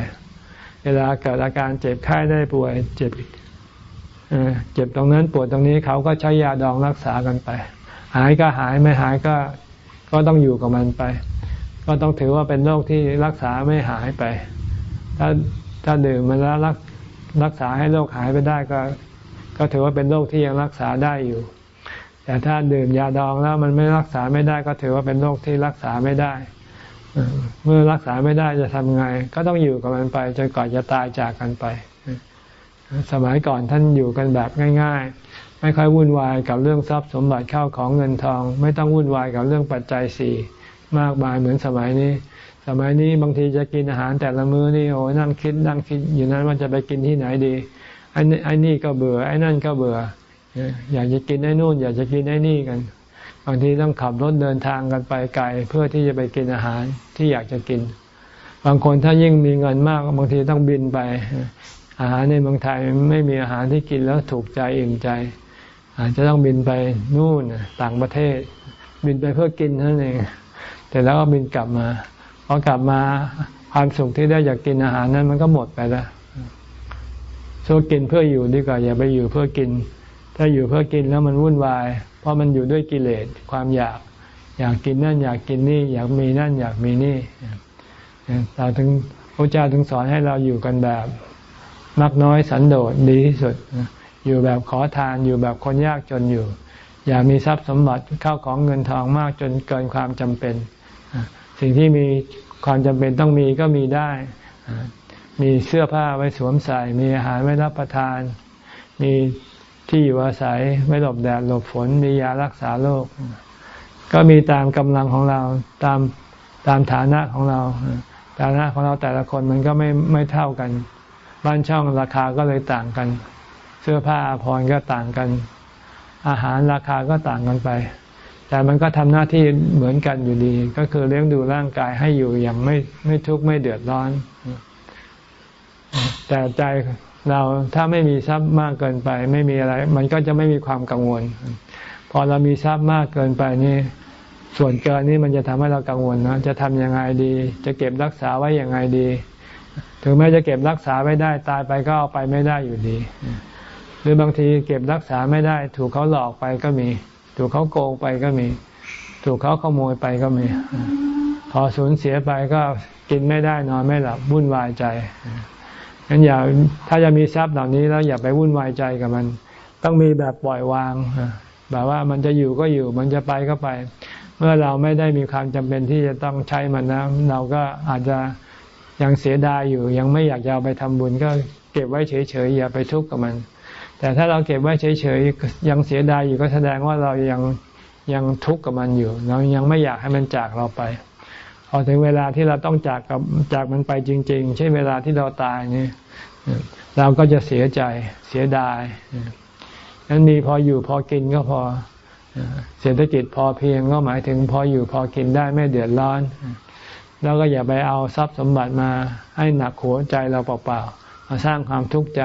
S1: เวลาเกิดอาการเจ็บไข้ได้ป่วยเจ็บเจ็บตรงนั้นปวดตรงนี้เขาก็ใช้ยาดองรักษากันไป หายก็หายไม่หายก็ก็ต้องอยู่กับมันไป ก็ต้องถือว่าเป็นโรคที่รักษาไม่หายไป ถ้า ถ้าดื่มมันแล้วรักรักษาให้โรคหายไปได้ก็ ก็ถือว่าเป็นโรคที่ยังรักษาได้อยู่ แต่ถ้าดื่มยาดองแล้วมันไม่รักษาไม่ได้ ก็ถือว่าเป็นโรคที่รักษาไม่ได้เมื่อรักษาไม่ได้จะทำไง ก็ต้องอยู่กับมันไปจนก่อนจะตายจากกันไป สมัยก่อนท่านอยู่กันแบบง่าย ๆ ไม่ค่อยวุ่นวายกับเรื่องทรัพย์สมบัติเข้าของเงินทอง ไม่ต้องวุ่นวายกับเรื่องปัจจัยสี่มากมายเหมือนสมัยนี้ สมัยนี้บางทีจะกินอาหารแต่ละมื้อนี่โอ้นั่งคิดนั่งคิดอยู่นั้นว่าจะไปกินที่ไหนดีไอ้ไอ้นี่ก็เบื่อไอ้นั่นก็เบื่อ อยากจะกินไอ้นู่น อยากจะกินไอ้นี่กัน บางทีต้องขับรถเดินทางกันไปไกลเพื่อที่จะไปกินอาหารที่อยากจะกิน บางคนถ้ายิ่งมีเงินมากบางทีต้องบินไป อาหารในเมืองไทยไม่มีอาหารที่กินแล้วถูกใจอิ่มใจ อาจจะต้องบินไปนู่นต่างประเทศ บินไปเพื่อกินเท่านั้นเองแต่แล้วก็บินกลับมา พอกลับมาความสุขที่ได้อยากกินอาหารนั้นมันก็หมดไปแล้วสู้กินเพื่ออยู่ดีกว่าอย่าไปอยู่เพื่อกิน ถ้าอยู่เพื่อกินแล้วมันวุ่นวาย เพราะมันอยู่ด้วยกิเลสความอยาก อยากกินนั่น อยากกินนี่ อยากมีนั่น อยากมีนี่เราถึงพระเจ้าถึงสอนให้เราอยู่กันแบบมักน้อยสันโดษดีที่สุด อยู่แบบขอทานอยู่แบบคนยากจนอยู่ อย่ามีทรัพย์สมบัติเข้าของเงินทองมากจนเกินความจำเป็น สิ่งที่มีความจำเป็นต้องมีก็มีได้ มีเสื้อผ้าไว้สวมใส่ มีอาหารไว้รับประทาน มีที่อยู่อาศัยไว้หลบแดดหลบฝน มียารักษาโรค ก็มีตามกำลังของเราตามตามฐานะของเราฐานะของเราแต่ละคนมันก็ไม่ไม่เท่ากัน บ้านช่องราคาก็เลยต่างกัน เสื้อผ้าอภรก็ต่างกัน อาหารราคาก็ต่างกันไป แต่มันก็ทำหน้าที่เหมือนกันอยู่ดี ก็คือเลี้ยงดูร่างกายให้อยู่อย่างไม่ไม่ทุกข์ไม่เดือดร้อน แต่ใจเราถ้าไม่มีทรัพย์มากเกินไป ไม่มีอะไร มันก็จะไม่มีความกังวล พอเรามีทรัพย์มากเกินไปนี่ ส่วนเกินนี่มันจะทำให้เรากังวลนะจะทำยังไงดี จะเก็บรักษาไว้อย่างไงดี ถึงแม้จะเก็บรักษาไม่ได้ตายไปก็เอาไปไม่ได้อยู่ดี หรือบางทีเก็บรักษาไม่ได้ ถูกเขาหลอกไปก็มี ถูกเขาโกงไปก็มี ถูกเขาขโมยไปก็มี พอสูญเสียไปก็กินไม่ได้นอนไม่หลับวุ่นวายใจงั้นอย่าถ้าจะมีทรัพย์เหล่านี้แล้วอย่าไปวุ่นวายใจกับมัน ต้องมีแบบปล่อยวางแบบว่ามันจะอยู่ก็อยู่มันจะไปก็ไป เมื่อเราไม่ได้มีความจำเป็นที่จะต้องใช้มันนะเราก็อาจจะยังเสียดายอยู่ ยังไม่อยากจะเอาไปทำบุญก็เก็บไว้เฉยๆอย่าไปทุกข์กับมัน แต่ถ้าเราเก็บไว้เฉยๆยังเสียดายอยู่ก็แสดงว่าเรายังยังทุกข์กับมันอยู่ เรายังไม่อยากให้มันจากเราไปพอถึงเวลาที่เราต้องจากกับจากมันไปจริง ๆ เช่นเวลาที่เราตายนี่เราก็จะเสียใจเสียดายนั้นมีพออยู่พอกินก็พอเศรษฐกิจพอเพียงก็หมายถึงพออยู่พอกินได้ไม่เดือดร้อน แล้วก็อย่าไปเอาทรัพย์สมบัติมาให้หนักหัวใจเราเปล่าๆมาสร้างความทุกข์ใจ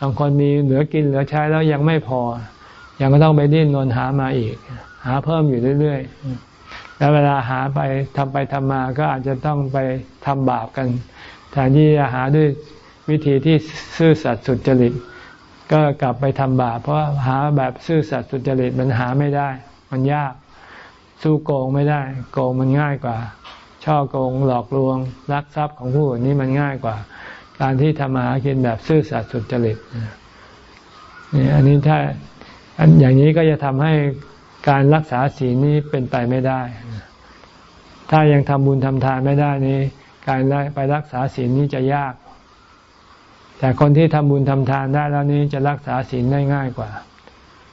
S1: บางคนมีเหลือกินเหลือใช้แล้วยังไม่พอ ยังก็ต้องไปดิ้นรนหามาอีก หาเพิ่มอยู่เรื่อยๆ แล้วเวลาหาไปทำไปทำมาก็อาจจะต้องไปทำบาปกันแทนที่จะหาด้วยวิธีที่ซื่อสัตย์สุจริต ก็กลับไปทำบาปเพราะหาแบบซื่อสัตย์สุจริตมันหาไม่ได้ มันยากสู้โกงไม่ได้ โกงมันง่ายกว่า ช่อโกงหลอกลวงลักทรัพย์ของผู้อื่นนี่มันง่ายกว่า การที่ทำมาหากินแบบซื่อสัตย์สุจริตนี่อันนี้ถ้าอันอย่างนี้ก็จะทำให้การรักษาศีลนี้เป็นไปไม่ได้ ถ้ายังทำบุญทำทานไม่ได้นี้ การไปรักษาศีลนี้จะยาก แต่คนที่ทำบุญทำทานได้แล้วนี้จะรักษาศีลได้ง่ายกว่า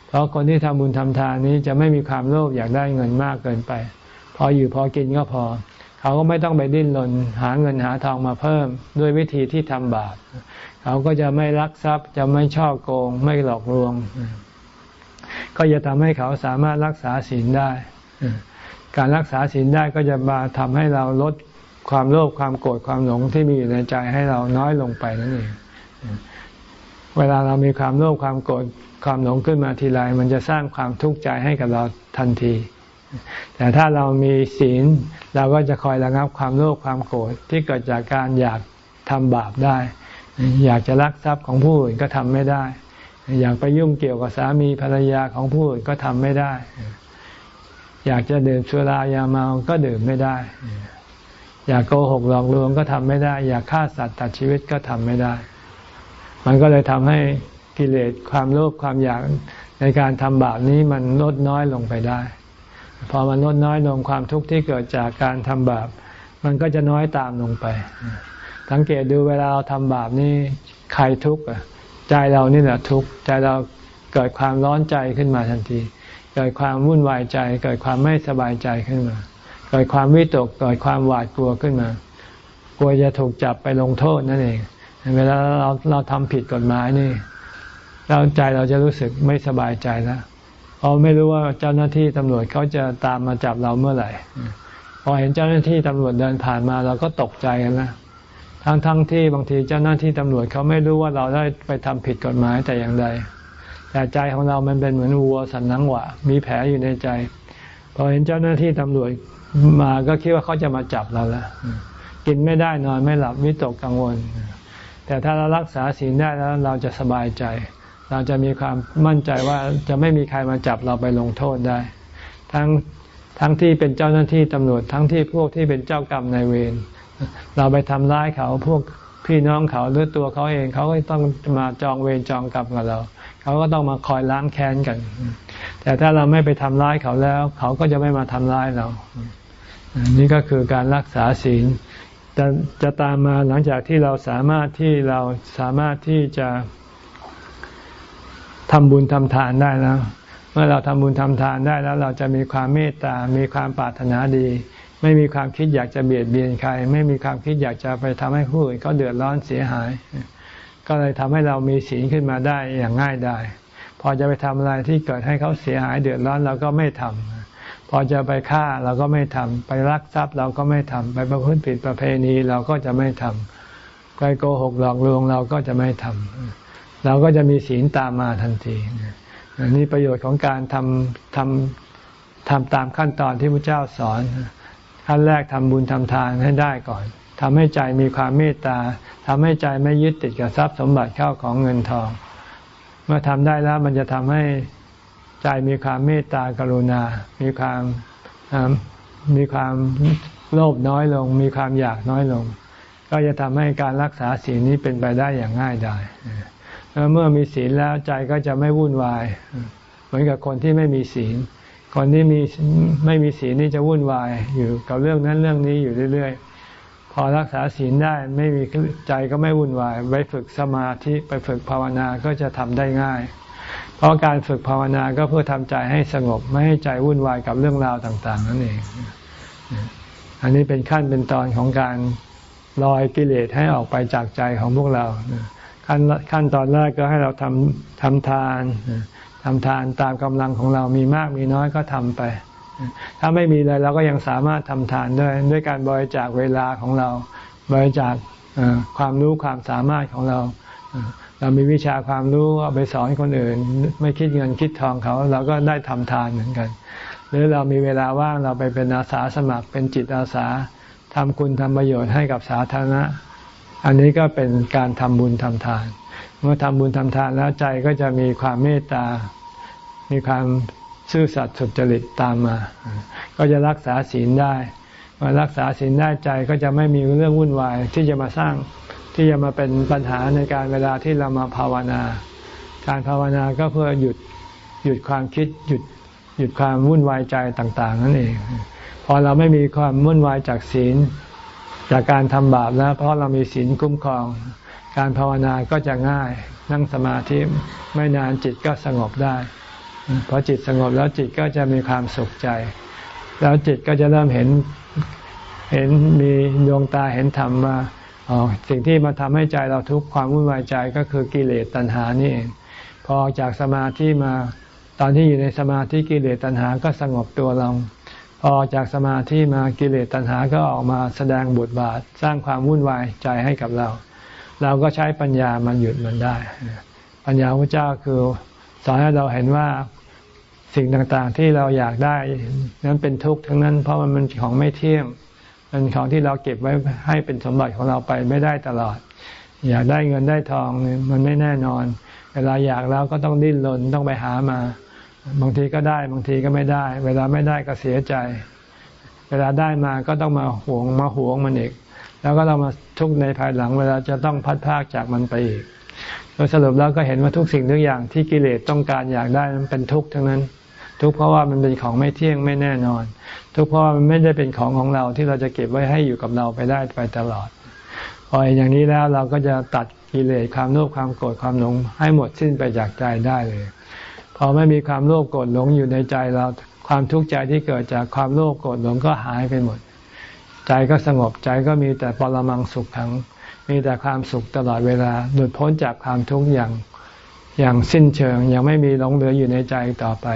S1: เพราะคนที่ทำบุญทำทานนี้จะไม่มีความโลภอยากได้เงินมากเกินไป พออยู่พอกินก็พอ เขาก็ไม่ต้องไปดิ้นรนหาเงินหาทองมาเพิ่ม ด้วยวิธีที่ทำบาปเขาก็จะไม่ลักทรัพย์ จะไม่ช่อโกง ไม่หลอกลวง ก็จะทำให้เขาสามารถรักษาศีลได้การรักษาศีลได้ก็จะมาทำให้เราลดความโลภความโกรธความหลงที่มีอยู่ในใจให้เราน้อยลงไปนั่นเองเวลาเรามีความโลภความโกรธความหลงขึ้นมาทีไรมันจะสร้างความทุกข์ใจให้กับเราทันที แต่ถ้าเรามีศีลเราก็จะคอยระงับความโลภความโกรธที่เกิดจากการอยากทำบาปได้ อยากจะลักทรัพย์ของผู้อื่นก็ทำไม่ได้ อยากไปยุ่งเกี่ยวกับสามีภรรยาของผู้อื่นก็ทำไม่ได้ อยากจะดื่มสุรายาเมาก็ดื่มไม่ได้ อยากโกหกหลอกลวงก็ทำไม่ได้ อยากฆ่าสัตว์ตัดชีวิตก็ทำไม่ได้ มันก็เลยทำให้กิเลสความโลภความอยากในการทำบาปนี้มันลดน้อยลงไปได้ พอมันลดน้อยลงความทุกข์ที่เกิดจากการทำบาป มันก็จะน้อยตามลงไป สังเกตดูเวลาเราทำบาปนี่ใครทุกข์ใจเรานี่แหละทุกข์ใจเราเกิดความร้อนใจขึ้นมาทันที เกิดความวุ่นวายใจ เกิดความไม่สบายใจขึ้นมา เกิดความวิตกเกิดความหวาดกลัวขึ้นมา กลัวจะถูกจับไปลงโทษนั่นเอง เวลาเราเราทำผิดกฎหมายนี่เราใจเราจะรู้สึกไม่สบายใจแล้ว เราไม่รู้ว่าเจ้าหน้าที่ตำรวจเขาจะตามมาจับเราเมื่อไหร่ พอเห็นเจ้าหน้าที่ตำรวจเดินผ่านมาเราก็ตกใจกันนะทั้งทั้งที่บางทีเจ้าหน้าที่ตำรวจเขาไม่รู้ว่าเราได้ไปทำผิดกฎหมายแต่อย่างใด แต่ใจของเรามันเป็นเหมือนวัวสันนังหวะ มีแผลอยู่ในใจ พอเห็นเจ้าหน้าที่ตำรวจมาก็คิดว่าเขาจะมาจับเราแล้วกินไม่ได้นอนไม่หลับวิตกกังวล แต่ถ้าเรารักษาศีลได้แล้วเราจะสบายใจ เราจะมีความมั่นใจว่าจะไม่มีใครมาจับเราไปลงโทษได้ ทั้งทั้งที่เป็นเจ้าหน้าที่ตำรวจทั้งที่พวกที่เป็นเจ้ากรรมนายเวรเราไปทำร้ายเขาพวกพี่น้องเขาหรือตัวเขาเองเขาก็ต้องมาจองเวรจองกรรมกับเรา เขาก็ต้องมาคอยล้างแค้นกัน แต่ถ้าเราไม่ไปทำร้ายเขาแล้ว เขาก็จะไม่มาทำร้ายเรา นี่ก็คือการรักษาศีลจะจะตามมาหลังจากที่เราสามารถที่เราสามารถที่จะ ทำบุญทำทานได้แล้ว เมื่อเราทำบุญทำทานได้แล้ว เราจะมีความเมตตา มีความปรารถนาดี ไม่มีความคิดอยากจะเบียดเบียนใคร ไม่มีความคิดอยากจะไปทำให้ผู้อื่นเขาเดือดร้อนเสียหาย ก็เลยทำให้เรามีศีลขึ้นมาได้อย่างง่ายได้ พอจะไปทำอะไรที่เกิดให้เขาเสียหายเดือดร้อนเราก็ไม่ทำพอจะไปฆ่าเราก็ไม่ทำไปรักทรัพย์เราก็ไม่ทำไปประพฤติผิดประเพณีเราก็จะไม่ทำไปโกหกหลอกลวงเราก็จะไม่ทำ เราก็จะมีศีลตามมาทันทีอันนี้ประโยชน์ของการทำทำทำตามขั้นตอนที่พระเจ้าสอนขั้นแรกทำบุญทำทานให้ได้ก่อนทำให้ใจมีความเมตตาทำให้ใจไม่ยึดติดกับทรัพย์สมบัติเข้าของเงินทอง เมื่อทำได้แล้วมันจะทำให้ใจมีความเมตตากรุณา มีความมีความโลภน้อยลง มีความอยากน้อยลง ก็จะทำให้การรักษาศีลนี้เป็นไปได้อย่างง่ายดาย เมื่อมีศีลแล้วใจก็จะไม่วุ่นวาย เหมือนกับคนที่ไม่มีศีล คนที่มีไม่มีศีลนี่จะวุ่นวาย อยู่กับเรื่องนั้นเรื่องนี้อยู่เรื่อย ๆ พอรักษาศีลได้ไม่มีใจก็ไม่วุ่นวาย ไปฝึกสมาธิไปฝึกภาวนาก็จะทำได้ง่าย เพราะการฝึกภาวนาก็เพื่อทำใจให้สงบไม่ให้ใจวุ่นวายกับเรื่องราวต่างๆ นั่นเอง อันนี้เป็นขั้นเป็นตอนของการลอยกิเลสให้ออกไปจากใจของพวกเรา ขั้นขั้นตอนแรกก็ให้เราทำทำทานทำทานตามกำลังของเรามีมากมีน้อยก็ทำไป ถ้าไม่มีเลยเราก็ยังสามารถทำทานด้วยด้วยการบริจาคเวลาของเรา บริจาคความรู้ความสามารถของเรา เรามีวิชาความรู้เอาไปสอนคนอื่น ไม่คิดเงินคิดทองเขา เราก็ได้ทำทานเหมือนกัน หรือเรามีเวลาว่างเราไปเป็นอาสาสมัครเป็นจิตอาสาทำคุณทำประโยชน์ให้กับสาธารณะ อันนี้ก็เป็นการทำบุญทำทาน เมื่อทำบุญทำทานแล้วใจก็จะมีความเมตตา มีความซื่อสัตย์สุจริตตามมา ก็จะรักษาศีลได้เมื่อรักษาศีลได้ใจก็จะไม่มีเรื่องวุ่นวาย ที่จะมาสร้างที่จะมาเป็นปัญหาในการเวลาที่เรามาภาวนา การภาวนาก็เพื่อหยุดหยุดความคิดหยุดหยุดความวุ่นวายใจต่าง ๆ นั่นเอง พอเราไม่มีความวุ่นวายจากศีล จากการทำบาปแล้วเพราะเรามีศีลคุ้มครอง การภาวนาก็จะง่ายนั่งสมาธิไม่นานจิตก็สงบได้พอจิตสงบแล้วจิตก็จะมีความสุขใจ แล้วจิตก็จะเริ่มเห็นเห็นมีดวงตาเห็นธรรมว่าออสิ่งที่มาทำให้ใจเราทุกข์ความวุ่นวายใจก็คือกิเลสตัณหานี่เองพอจากสมาธิมาตอนที่อยู่ในสมาธิกิเลสตัณหาก็สงบตัวลง พอกจากสมาธิมากิเลสตัณหาก็ออกมาแสดงบทบาท สร้างความวุ่นวายใจให้กับเรา เราก็ใช้ปัญญามันหยุดมันได้ ปัญญาพระเจ้าคือสอนให้เราเห็นว่าสิ่งต่างๆที่เราอยากได้นั้นเป็นทุกข์ทั้งนั้น เพราะมันเป็นของไม่เที่ยงเป็นของที่เราเก็บไว้ให้เป็นสมบัติของเราไปไม่ได้ตลอด อยากได้เงินได้ทองมันไม่แน่นอน เวลาอยากแล้วก็ต้องดิ้นรนต้องไปหามา บางทีก็ได้บางทีก็ไม่ได้ เวลาไม่ได้ก็เสียใจ เวลาได้มาก็ต้องมาหวงมาหวงมันอีก แล้วก็เรามาทุกในภายหลัง เวลาจะต้องพัดพากจากมันไปอีกโดยสรุปแล้วก็เห็นว่าทุกสิ่งทุกอย่างที่กิเลสต้องการอยากได้มันเป็นทุกข์ทั้งนั้น ทุกเพราะว่ามันเป็นของไม่เที่ยงไม่แน่นอน ทุกเพราะว่ามันไม่ได้เป็นของของเราที่เราจะเก็บไว้ให้อยู่กับเราไปได้ไปตลอดพออย่างนี้แล้วเราก็จะตัดกิเลสความโลภความโกรธความหลงให้หมดสิ้นไปจากใจได้เลย พอไม่มีความโลภโกรธหลงอยู่ในใจเราความทุกข์ใจที่เกิดจากความโลภโกรธหลงก็หายไปหมด ใจก็สงบใจก็มีแต่ปรมังสุขขัง มีแต่ความสุขตลอดเวลาหลุดพ้นจากความทุกข์อย่างอย่างสิ้นเชิง ยังไม่มีหลงเหลืออยู่ในใจต่อไป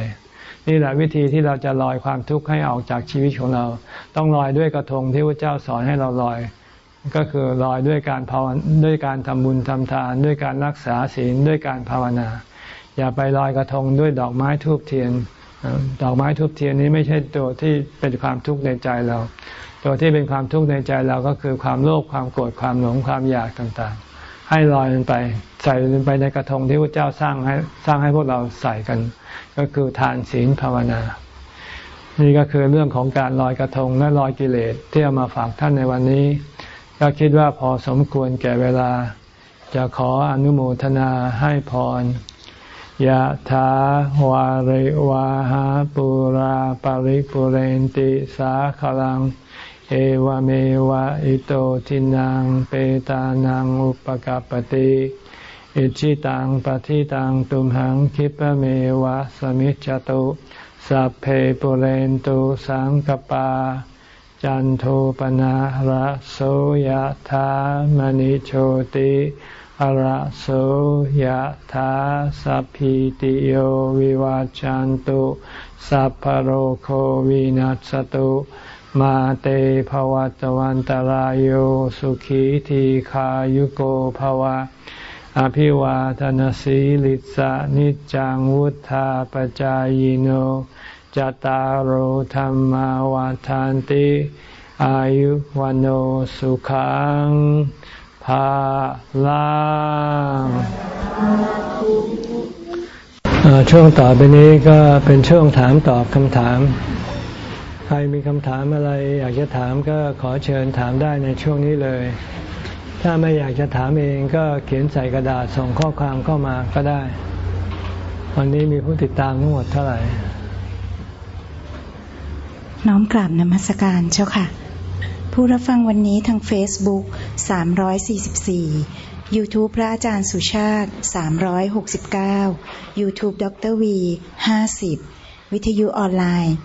S1: นี่แหละวิธีที่เราจะลอยความทุกข์ให้ออกจากชีวิตของเรา ต้องลอยด้วยกระทงที่พระเจ้าสอนให้เราลอย ก็คือลอยด้วยการภาวด้วยการทำบุญทำทาน ด้วยการรักษาศีลด้วยการภาวนา อย่าไปลอยกระทงด้วยดอกไม้ทูบเทียน ดอกไม้ทูบเทียนนี้ไม่ใช่ตัวที่เป็นความทุกข์ในใจเรา ตัวที่เป็นความทุกข์ในใจเราก็คือความโลภความโกรธความหลงความอยากต่างๆ ให้ลอยมันไป ใส่มันไปในกระทงที่พระเจ้าสร้างให้สร้างให้พวกเราใส่กัน ก็คือทานศีลภาวนา นี่ก็คือเรื่องของการลอยกระทงและลอยกิเลสที่เอามาฝากท่านในวันนี้ ก็คิดว่าพอสมควรแก่เวลา จะขออนุโมทนาให้พร ยะถาวาริวาหาปุราปาริปุเรนติสาขลัง เอวะเมวะอิโตทินนังเปตานังอุปะกัปปะติอิจฉิตังปัตถิตังตุมหัง ขิปปะเมวะ สะมิชฌะตุสัพเพปูเรนตุสังกัปปา จันโทปัณณะระโสยะถา มะณิโชติ ระโสยะถาสัพพีติโยวิวัชชันตุสัพพโรโควินัสตุมาเตภวัตวันตารโยสุขีทีขายุโกภวะ อภิวาทนสีลิสะนิจังวุธาปจายโนจตารโธรรมวาทานติ อายุวันโอสุขัง ภาลังช่วงต่อไปนี้ก็เป็นช่วงถามตอบคำถาม ใครมีคำถามอะไรอยากจะถามก็ขอเชิญถามได้ในช่วงนี้เลย ถ้าไม่อยากจะถามเองก็เขียนใส่กระดาษส่งข้อความเข้ามาก็ได้ วันนี้มีผู้ติดตามทั้งหมดเท่าไหร่
S2: น้อมกราบนมัสการเจ้าค่ะ ผู้รับฟังวันนี้ทาง Facebook 344 YouTube พระอาจารย์สุชาติ 369 YouTube ดรวี50 วิทยุออนไลน์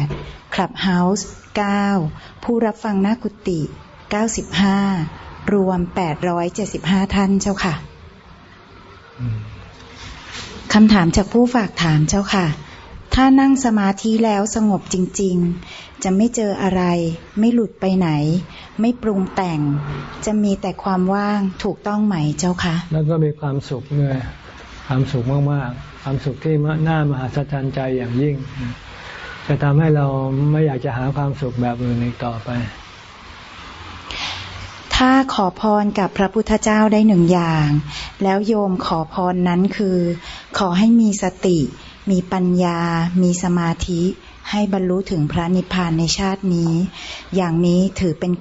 S2: 8คลับเฮาส์9ผู้รับฟังหน้ากุฏิ 95 รวม 875 ท่านเจ้าค่ะคำถามจากผู้ฝากถามเจ้าค่ะ ถ้านั่งสมาธิแล้วสงบจริง ๆ จะไม่เจออะไร ไม่หลุดไปไหน ไม่ปรุงแต่ง จะมีแต่ความว่างถูกต้องไหมเจ้าคะ
S1: แล้วก็มีความสุขเลยความสุขมากๆ ความสุขที่น่ามหัศจรรย์ใจอย่างยิ่ง จะทำให้เราไม่อยากจะหาความสุขแบบอื่นอีกต่อไป
S2: ถ้าขอพรกับพระพุทธเจ้าได้หนึ่งอย่าง แล้วโยมขอพรนั้นคือ ขอให้มีสติ มีปัญญา มีสมาธิให้บรรลุถึงพระนิพพานในชาตินี้ อย่างนี้ถือเป็น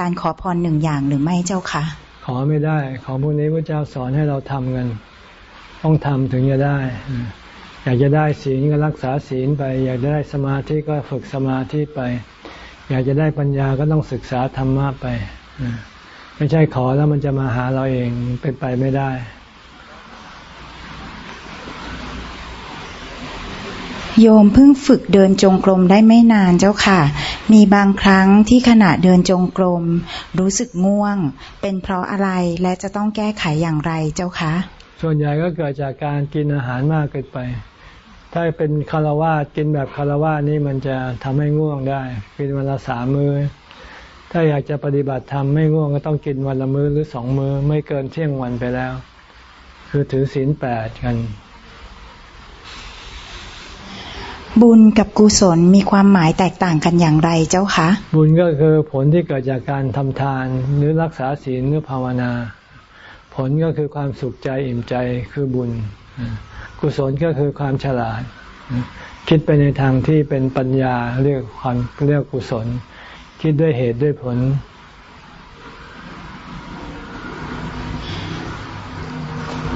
S2: การขอพรหนึ่งอย่างหรือไม่เจ้าคะ
S1: ขอไม่ได้ ขอพวกนี้พระเจ้าสอนให้เราทำกัน ต้องทำถึงจะได้ อยากจะได้ศีลก็รักษาศีลไป อยากจะได้สมาธิก็ฝึกสมาธิไป อยากจะได้ปัญญาก็ต้องศึกษาธรรมะไป ไม่ใช่ขอแล้วมันจะมาหาเราเองเป็นไปไม่ได้
S2: โยมเพิ่งฝึกเดินจงกรมได้ไม่นานเจ้าค่ะ มีบางครั้งที่ขณะเดินจงกรม รู้สึกง่วง เป็นเพราะอะไรและจะต้องแก้ไขอย่างไรเจ้าคะ
S1: ส่วนใหญ่ก็เกิดจากการกินอาหารมากเกินไป ถ้าเป็นคารวะกินแบบคารวะนี่มันจะทำให้ง่วงได้กินวันละสามมือ้อ ถ้าอยากจะปฏิบัติธรรมไม่ง่วงก็ต้องกินวันละมื้อหรือสองมือ้อไม่เกินเที่ยงวันไปแล้ว คือถือศีลแปดกัน
S2: บุญกับกุศลมีความหมายแตกต่างกันอย่างไรเจ้าคะ
S1: บุญก็คือผลที่เกิดจากการทำทานหรือรักษาศีลหรือภาวนา ผลก็คือความสุขใจอิ่มใจคือบุญ กุศลก็คือความฉลาด คิดไปในทางที่เป็นปัญญาเรียกความเรียกกุศล คิดด้วยเหตุด้วยผล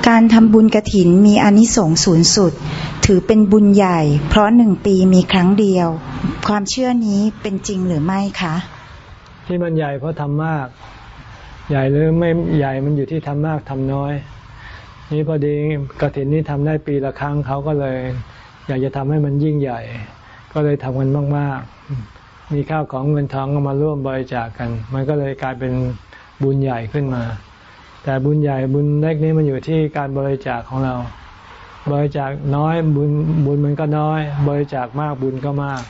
S2: การทำบุญกระถินมีอานิสงส์สูงสุด ถือเป็นบุญใหญ่ เพราะหนึ่งปีมีครั้งเดียว ความเชื่อนี้เป็นจริงหรือไม่คะ
S1: ที่มันใหญ่เพราะทำมาก ใหญ่หรือไม่ใหญ่มันอยู่ที่ทำมากทำน้อย นี่พอดีกระถินนี้ทำได้ปีละครั้งเขาก็เลย อยากจะทำให้มันยิ่งใหญ่ ก็เลยทำกันมาก ๆ มีข้าวของเงินทองก็มาร่วมบริจาคกัน มันก็เลยกลายเป็นบุญใหญ่ขึ้นมา แต่บุญใหญ่บุญเล็กนี้มันอยู่ที่การบริจาคของเรา บริจาคน้อยบุญบุญมันก็น้อย บริจาคมากบุญก็มาก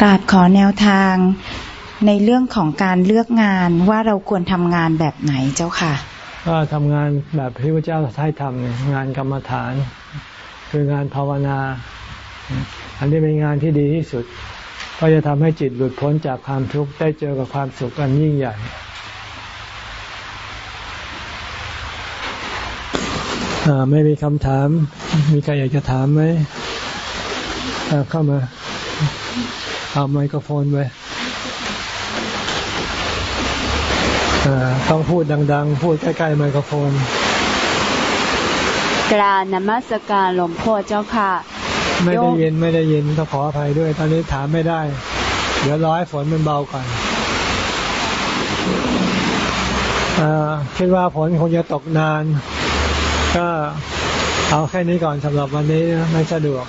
S2: กราบขอแนวทางในเรื่องของการเลือกงานว่าเราควรทำงานแบบไหนเจ้าค่ะ
S1: ก็ทำงานแบบที่พระเจ้าให้ทำเนี่ยงานกรรมฐาน คืองานภาวนา อันนี้เป็นงานที่ดีที่สุด ก็จะทำให้จิตหลุดพ้นจากความทุกข์ได้เจอกับความสุขอันยิ่งใหญ่อ่า ไม่มีคำถาม มีใครอยากจะถามไหมอ่าเข้ามา เอาไมโครโฟนไปอ่าต้องพูดดัง ๆ พูดใกล้ๆไมโครโฟน
S3: กราบนมัสการหลวงพ่อเจ้าค่ะ
S1: ไม่ได้ยินไม่ได้ยินต้องขออภัยด้วย ตอนนี้ถามไม่ได้ เดี๋ยวรอให้ฝนมันเบาก่อนอาคิดว่าฝนคงจะตกนาน ก็เอาแค่นี้ก่อนสำหรับวันนี้ไม่สะดวก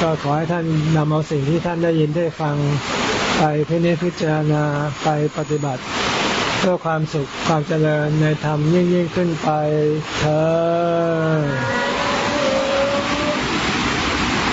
S1: ก็ขอให้ท่านนำเอาสิ่งที่ท่านได้ยินได้ฟังไปพินิจพิจารณาไปปฏิบัติ เพื่อความสุขความเจริญในธรรมยิ่งยิ่งขึ้นไปเธอ